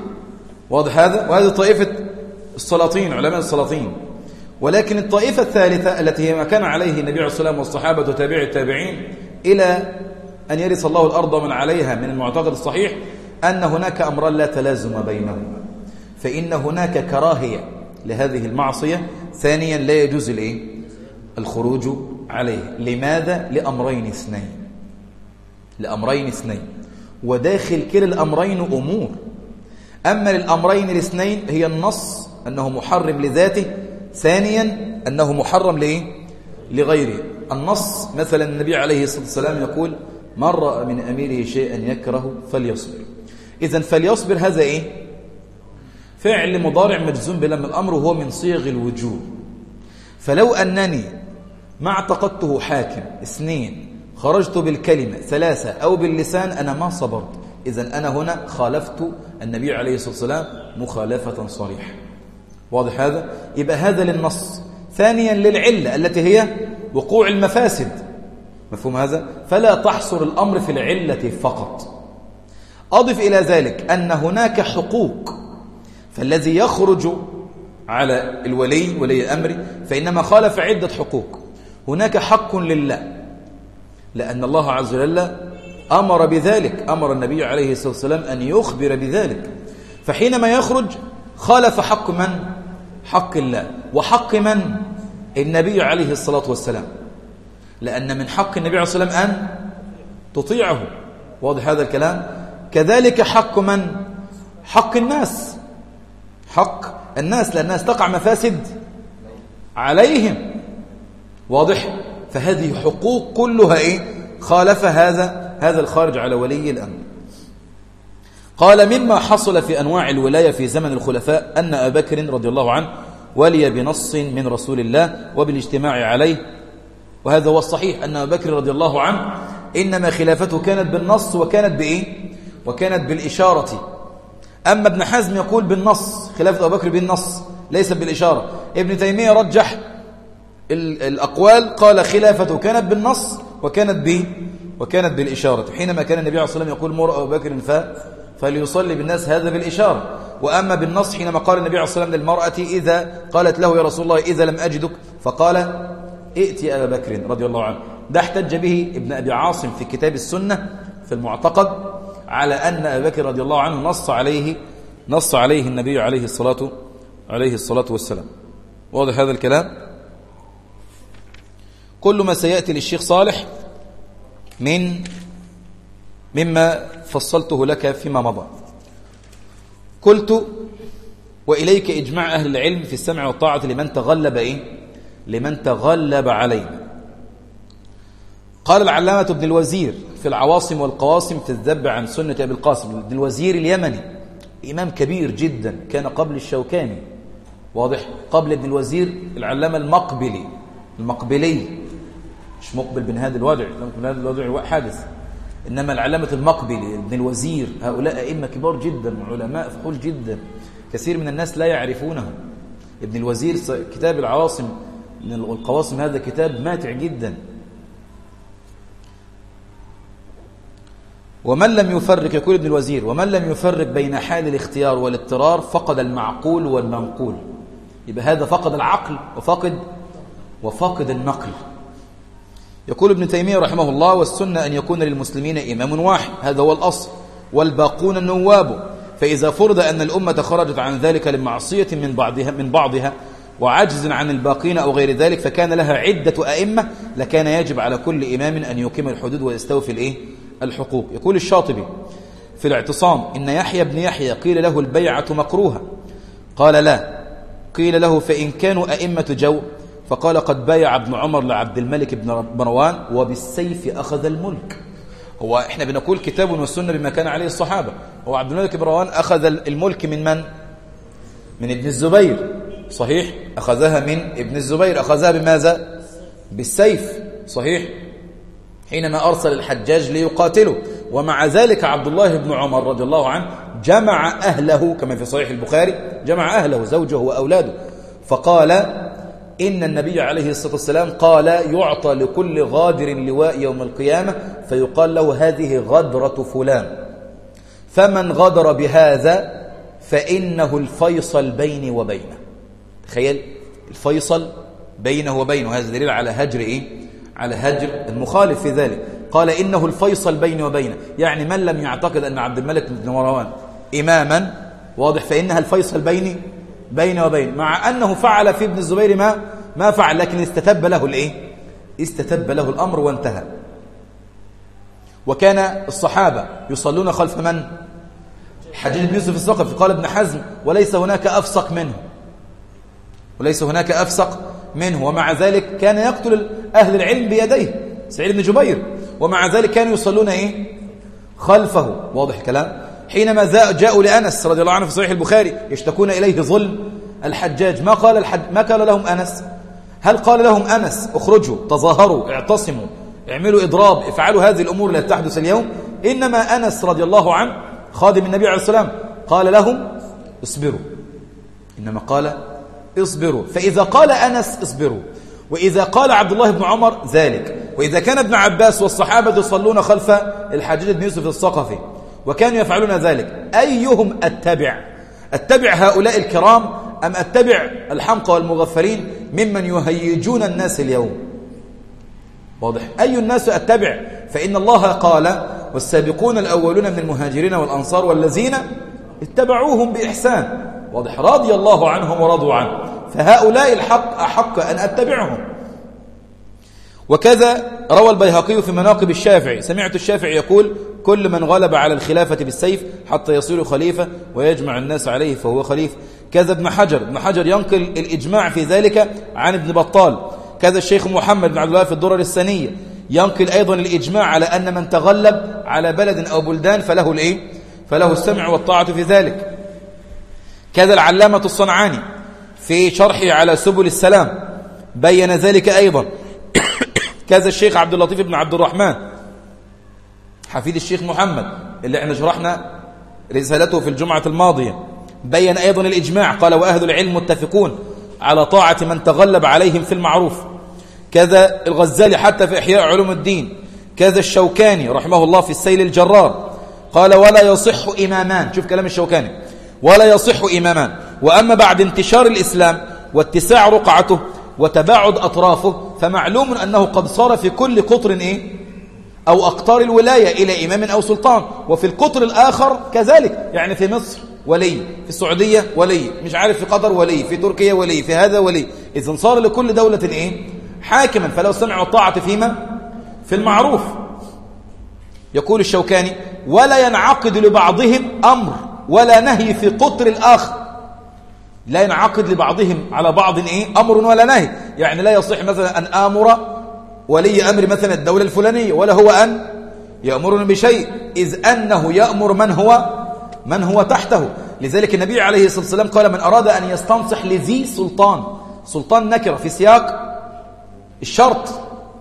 واضح هذا؟ وهذه طائفة السلاطين علماء السلاطين. ولكن الطائفة الثالثة التي هي ما كان عليه النبي عليه والسلام والصحابة وتابع التابعين إلى أن يرث الله الأرض من عليها من المعتقد الصحيح أن هناك أمرا لا تلازم بينهما. فإن هناك كراهية لهذه المعصية. ثانيا لا يجوز الإيه؟ الخروج عليه. لماذا؟ لأمرين اثنين. لأمرين اثنين. وداخل كلا الأمرين أمور. أما للأمرين الاثنين هي النص أنه محرم لذاته. ثانيا أنه محرم لإيه؟ لغيره. النص مثلا النبي عليه الصلاة والسلام يقول من رأى من أميره شيئا يكره فليصبر. إذا فليصبر هذا إيه؟ فعل مضارع مجزوم بلم الأمر وهو من صيغ الوجوب. فلو أنني ما اعتقدته حاكم. اثنين خرجت بالكلمة ثلاثة أو باللسان أنا ما صبرت. إذا أنا هنا خالفت النبي عليه الصلاة والسلام مخالفة صريحة. واضح هذا؟ يبقى هذا للنص. ثانيا للعلة التي هي وقوع المفاسد. مفهوم هذا؟ فلا تحصر الأمر في العلة فقط. أضف إلى ذلك أن هناك حقوق فالذي يخرج على الولي ولي أمري فإنما خالف عدة حقوق. هناك حق لله لأن الله عز وجل أمر بذلك أمر النبي عليه الصلاة والسلام أن يخبر بذلك. فحينما يخرج خالف حق من؟ حق الله. وحق من؟ النبي عليه الصلاة والسلام. لأن من حق النبي عليه الصلاة والسلام أن تطيعه. واضح هذا الكلام؟ كذلك حق من؟ حق الناس. حق الناس لأن الناس تقع مفاسد عليهم. واضح؟ فهذه حقوق كلها إيه؟ خالف هذا هذا الخارج على ولي الأمر. قال مما حصل في أنواع الولاية في زمن الخلفاء أن أبا بكر رضي الله عنه ولي بنص من رسول الله وبالاجتماع عليه. وهذا هو الصحيح أن أبا بكر رضي الله عنه إنما خلافته كانت بالنص وكانت بإيه؟ وكانت بالإشارة. أما ابن حزم يقول بالنص خلافة أبو بكر بالنص ليس بالإشارة. ابن تيمية رجح الأقوال قال خلافته كانت بالنص وكانت ب وكانت بالإشارة. حينما كان النبي عليه الصلاة والسلام يقول مر أبو بكر ف فليصلي بالناس هذا بالإشارة. وأما بالنص حينما قال النبي عليه الصلاة والسلام للمرأة إذا قالت له يا رسول الله إذا لم أجدك فقال ائتي أبا بكر رضي الله عنه. ده احتج به ابن أبي عاصم في كتاب السنة في المعتقد على أن أبا بكر رضي الله عنه نص عليه نص عليه النبي عليه الصلاة عليه الصلاة والسلام. واضح هذا الكلام؟ كل ما سيأتي للشيخ صالح من مما فصلته لك فيما مضى. قلت وإليك إجماع أهل العلم في السمع والطاعة لمن تغلب إيه؟ لمن تغلب علينا. قال العلامة ابن الوزير في العواصم والقواصم الذب عن سنة أبي القاسم ابن الوزير اليمني إمام كبير جدا كان قبل الشوكاني واضح قبل ابن الوزير العلامة المقبلي المقبلي. مش مقبل بن هذا الوضع بن هذا الوضع حادث. إنما العلامة المقبلي ابن الوزير هؤلاء أئمة كبار جدا وعلماء فحول جدا كثير من الناس لا يعرفونه ابن الوزير كتاب العواصم القواصم هذا كتاب ماتع جدا. ومن لم يفرق يقول ابن الوزير ومن لم يفرق بين حال الاختيار والاضطرار فقد المعقول والمنقول. يبقى هذا فقد العقل وفقد وفقد النقل. يقول ابن تيمية رحمه الله والسنة أن يكون للمسلمين إمام واحد. هذا هو الأصل. والباقون النواب. فإذا فرض أن الأمة خرجت عن ذلك لمعصية من بعضها من بعضها وعجز عن الباقين أو غير ذلك فكان لها عدة أئمة لكان يجب على كل إمام أن يقيم الحدود ويستوفي الإيه؟ الحقوق. يقول الشاطبي في الاعتصام إن يحيى بن يحيى قيل له البيعة مكروهة. قال لا. قيل له فإن كانوا أئمة جو فقال قد بايع ابن عمر لعبد الملك بن مروان وبالسيف أخذ الملك. هو إحنا بنقول كتاب والسنة بما كان عليه الصحابة. هو عبد الملك بن مروان أخذ الملك من من؟ من ابن الزبير. صحيح؟ أخذها من ابن الزبير. أخذها بماذا؟ بالسيف. صحيح؟ حينما أرسل الحجاج ليقاتله. ومع ذلك عبد الله بن عمر رضي الله عنه جمع أهله كما في صحيح البخاري جمع أهله زوجه وأولاده. فقال إن النبي عليه الصلاة والسلام قال يعطى لكل غادر لواء يوم القيامة فيقال له هذه غدرة فلان. فمن غدر بهذا فإنه الفيصل بيني وبينه. تخيل الفيصل بينه وبينه. هذا دليل على هجر إيه؟ على هجر المخالف في ذلك. قال إنه الفيصل بيني وبينه. يعني من لم يعتقد أن عبد الملك بن مروان إماما؟ واضح فإنها الفيصل بيني بيني وبينه. مع أنه فعل في ابن الزبير ما ما فعل لكن استتب له الإيه؟ استتب له الأمر وانتهى. وكان الصحابة يصلون خلف من؟ حجاج بن يوسف الثقفي. قال ابن حزم وليس هناك أفسق منه. وليس هناك أفسق منه. ومع ذلك كان يقتل أهل العلم بيديه سعيد بن جبير. ومع ذلك كانوا يصلون إيه؟ خلفه. واضح الكلام؟ حينما جاءوا لأنس رضي الله عنه في صحيح البخاري يشتكون إليه ظلم. الحجاج ما قال الحج ما قال لهم أنس؟ هل قال لهم أنس اخرجوا تظاهروا اعتصموا اعملوا إضراب افعلوا هذه الأمور التي تحدث اليوم؟ إنما أنس رضي الله عنه خادم النبي عليه السلام قال لهم اصبروا. إنما قال اصبروا. فإذا قال أنس اصبروا. وإذا قال عبد الله بن عمر ذلك. وإذا كان ابن عباس والصحابة يصلون خلف الحجاج بن يوسف الثقفي. وكانوا يفعلون ذلك. أيهم أتبع أتبع هؤلاء الكرام أم أتبع الحمقى والمغفلين؟ ممن يهيجون الناس اليوم. واضح. أي الناس أتبع فإن الله قال والسابقون الأولون من المهاجرين والأنصار والذين اتبعوهم بإحسان. واضح. رضي الله عنهم ورضوا عنه. فهؤلاء الحق أحق أن أتبعهم. وكذا روى البيهقي في مناقب الشافعي. سمعت الشافعي يقول كل من غلب على الخلافة بالسيف حتى يصير خليفة ويجمع الناس عليه فهو خليفة كذا ابن حجر. ابن حجر ينقل الإجماع في ذلك عن ابن بطال. كذا الشيخ محمد بن عبد الله في الدرر السنية ينقل أيضا الإجماع على أن من تغلب على بلد أو بلدان فله الإيه؟ فله السمع والطاعة في ذلك. كذا العلامة الصنعاني في شرحه على سبل السلام بين ذلك أيضا. كذا الشيخ عبد اللطيف بن عبد الرحمن حفيد الشيخ محمد اللي إحنا شرحنا رسالته في الجمعة الماضية. بين أيضا الإجماع قال وأهل العلم متفقون على طاعة من تغلب عليهم في المعروف. كذا الغزالي حتى في إحياء علوم الدين. كذا الشوكاني رحمه الله في السيل الجرار. قال ولا يصح إمامان. شوف كلام الشوكاني. ولا يصح إمامان. وأما بعد انتشار الإسلام واتساع رقعته وتباعد أطرافه فمعلوم أنه قد صار في كل قطر إيه؟ أو أقطار الولاية إلى إمام أو سلطان. وفي القطر الآخر كذلك. يعني في مصر ولي في السعودية ولي مش عارف في قطر ولي في تركيا ولي في هذا ولي. إذن صار لكل دولة إيه؟ حاكما. فلو سمع الطاعة فيما في المعروف. يقول الشوكاني ولا ينعقد لبعضهم أمر ولا نهي في قطر الآخر. لا ينعقد لبعضهم على بعض إيه؟ أمر ولا نهي. يعني لا يصح مثلا أن آمر ولي أمر مثلا الدولة الفلانية ولا هو أن يأمرني بشيء إذ أنه يأمر من هو من هو تحته. لذلك النبي عليه الصلاة والسلام قال من أراد أن يستنصح لذي سلطان. سلطان نكرة في سياق الشرط.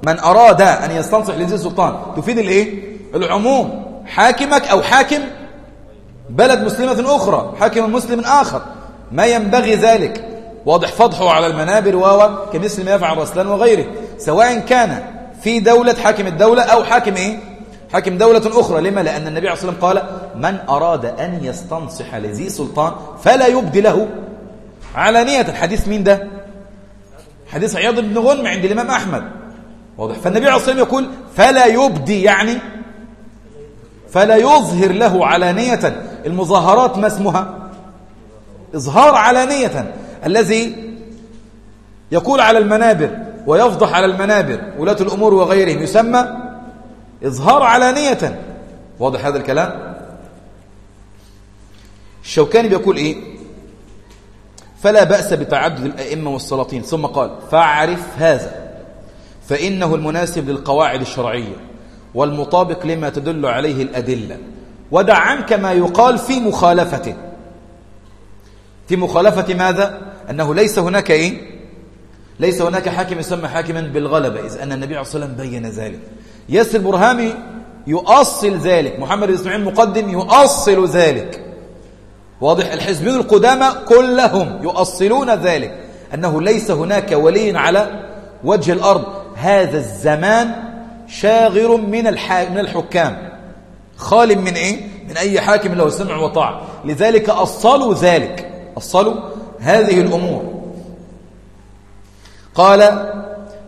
من أراد أن يستنصح لذي سلطان. تفيد الإيه؟ العموم. حاكمك أو حاكم بلد مسلمة أخرى حاكم مسلم آخر. ما ينبغي ذلك. واضح فضحه على المنابر وهو كمثل ما يفعل رسلان وغيره. سواء كان في دولة حاكم الدولة أو حاكم إيه؟ حاكم دولة أخرى. لما؟ لأن النبي عليه الصلاة والسلام قال من أراد أن يستنصح لذي سلطان فلا يبدي له. علانية حديث مين ده؟ حديث عياض بن غنم عند الإمام أحمد. واضح. فالنبي عليه الصلاة والسلام يقول فلا يبدي. يعني فلا يظهر له علانية المظاهرات ما اسمها؟ إظهار علانية الذي يقول على المنابر ويفضح على المنابر ولاة الأمور وغيرهم. يسمى إظهار علانية. واضح هذا الكلام؟ الشوكاني بيقول إيه؟ فلا بأس بتعدد الأئمة والسلاطين. ثم قال فاعرف هذا فإنه المناسب للقواعد الشرعية والمطابق لما تدل عليه الأدلة. ودع عنك ما يقال في مخالفته في مخالفة ماذا؟ أنه ليس هناك إيه؟ ليس هناك حاكم يسمى حاكما بالغلبة إذ أن النبي عليه الصلاة والسلام بين ذلك. ياسر برهامي يؤصل ذلك محمد إسماعيل مقدم يؤصل ذلك. واضح الحزبين القدامى كلهم يؤصلون ذلك أنه ليس هناك ولي على وجه الأرض. هذا الزمان شاغر من من الحكام. خال من إيه؟ من أي حاكم له سمع وطاعة. لذلك أصلوا ذلك. أصلوا هذه الأمور. قال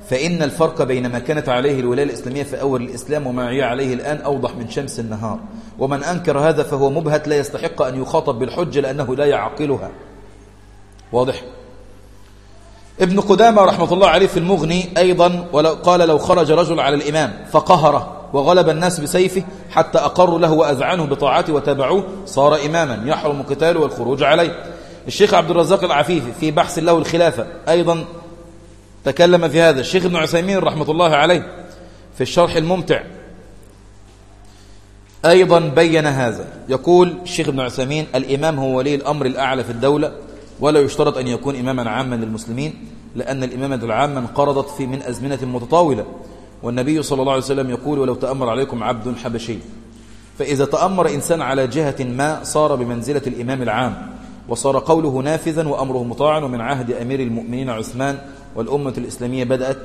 فإن الفرق بين ما كانت عليه الولاية الإسلامية في أول الإسلام وما هي عليه الآن أوضح من شمس النهار. ومن أنكر هذا فهو مبهت لا يستحق أن يخاطب بالحجة لأنه لا يعقلها. واضح. ابن قدامة رحمة الله عليه في المغني أيضا قال لو خرج رجل على الإمام فقهره وغلب الناس بسيفه حتى أقروا له وأذعنوا بطاعته وتابعوه صار إماما يحرم قتاله والخروج عليه. الشيخ عبد الرزاق العفيفي في بحث له الخلافة أيضا تكلم في هذا الشيخ ابن عثيمين رحمة الله عليه في الشرح الممتع. أيضا بين هذا. يقول الشيخ ابن عثيمين الإمام هو ولي الأمر الأعلى في الدولة ولا يشترط أن يكون إماما عاما للمسلمين لأن الإمامة العامة انقرضت في من أزمنة متطاولة. والنبي صلى الله عليه وسلم يقول ولو تأمر عليكم عبد حبشي. فإذا تأمر إنسان على جهة ما صار بمنزلة الإمام العام وصار قوله نافذا وأمره مطاعا ومن عهد أمير المؤمنين عثمان والأمة الإسلامية بدأت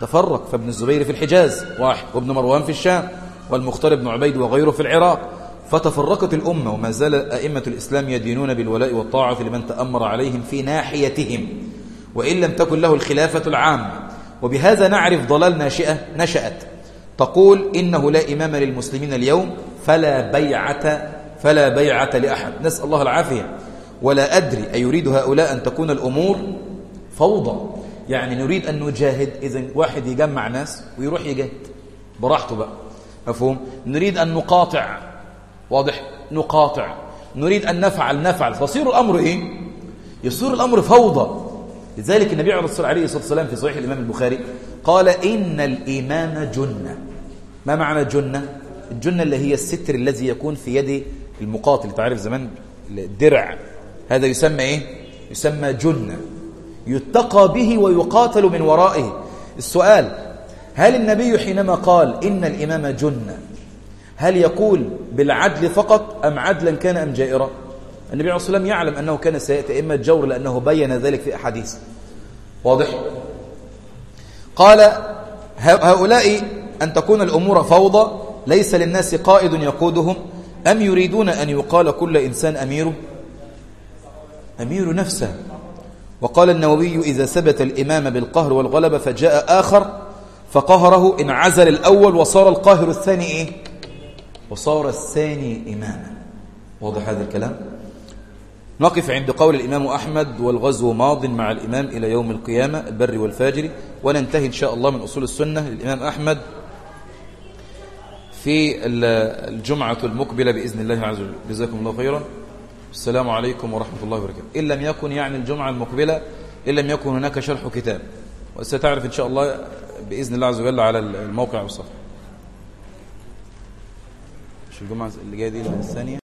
تفرق فابن الزبير في الحجاز واحد وابن مروان في الشام والمختار بن عبيد وغيره في العراق. فتفرقت الأمة وما زال أئمة الإسلام يدينون بالولاء والطاعة لمن تأمر عليهم في ناحيتهم وإن لم تكن له الخلافة العامة. وبهذا نعرف ضلال ناشئة نشأت. تقول إنه لا إمام للمسلمين اليوم فلا بيعة فلا بيعة لأحد. نسأل الله العافية. ولا أدري أيريد هؤلاء أن تكون الأمور فوضى. يعني نريد أن نجاهد إذا واحد يجمع ناس ويروح يجاهد. براحته بقى. مفهوم؟ نريد أن نقاطع. واضح؟ نقاطع. نريد أن نفعل نفعل. فصير الأمر إيه؟ يصير الأمر فوضى. لذلك النبي عليه الصلاة والسلام في صحيح الإمام البخاري قال إن الإيمان جنة. ما معنى جنة؟ الجنة اللي هي الستر الذي يكون في يد المقاتل. تعرف زمان الدرع هذا يسمى إيه؟ يسمى جنة. يتقى به ويقاتل من ورائه. السؤال هل النبي حينما قال إن الإمام جنة هل يقول بالعدل فقط أم عدلا كان أم جائرا؟ النبي عليه الصلاة والسلام يعلم أنه كان سيأتي إما جور لأنه بين ذلك في أحاديث. واضح؟ قال هؤلاء أن تكون الأمور فوضى ليس للناس قائد يقودهم أم يريدون أن يقال كل إنسان أميره أمير نفسه. وقال النووي إذا ثبت الإمام بالقهر والغلبة فجاء آخر فقهره انعزل الأول وصار القاهر الثاني إيه؟ وصار الثاني إماما. واضح هذا الكلام؟ نقف عند قول الإمام أحمد والغزو ماض مع الإمام إلى يوم القيامة البر والفاجر. وننتهي إن شاء الله من أصول السنة للإمام أحمد في الجمعة المقبلة بإذن الله عز وجل. جزاكم الله خيرا. السلام عليكم ورحمة الله وبركاته. إن لم يكن يعني الجمعة المقبلة إن لم يكن هناك شرح كتاب. وستعرف إن شاء الله بإذن الله عز وجل على الموقع والصفحة. مش الجمعة اللي جاية دي الثانية.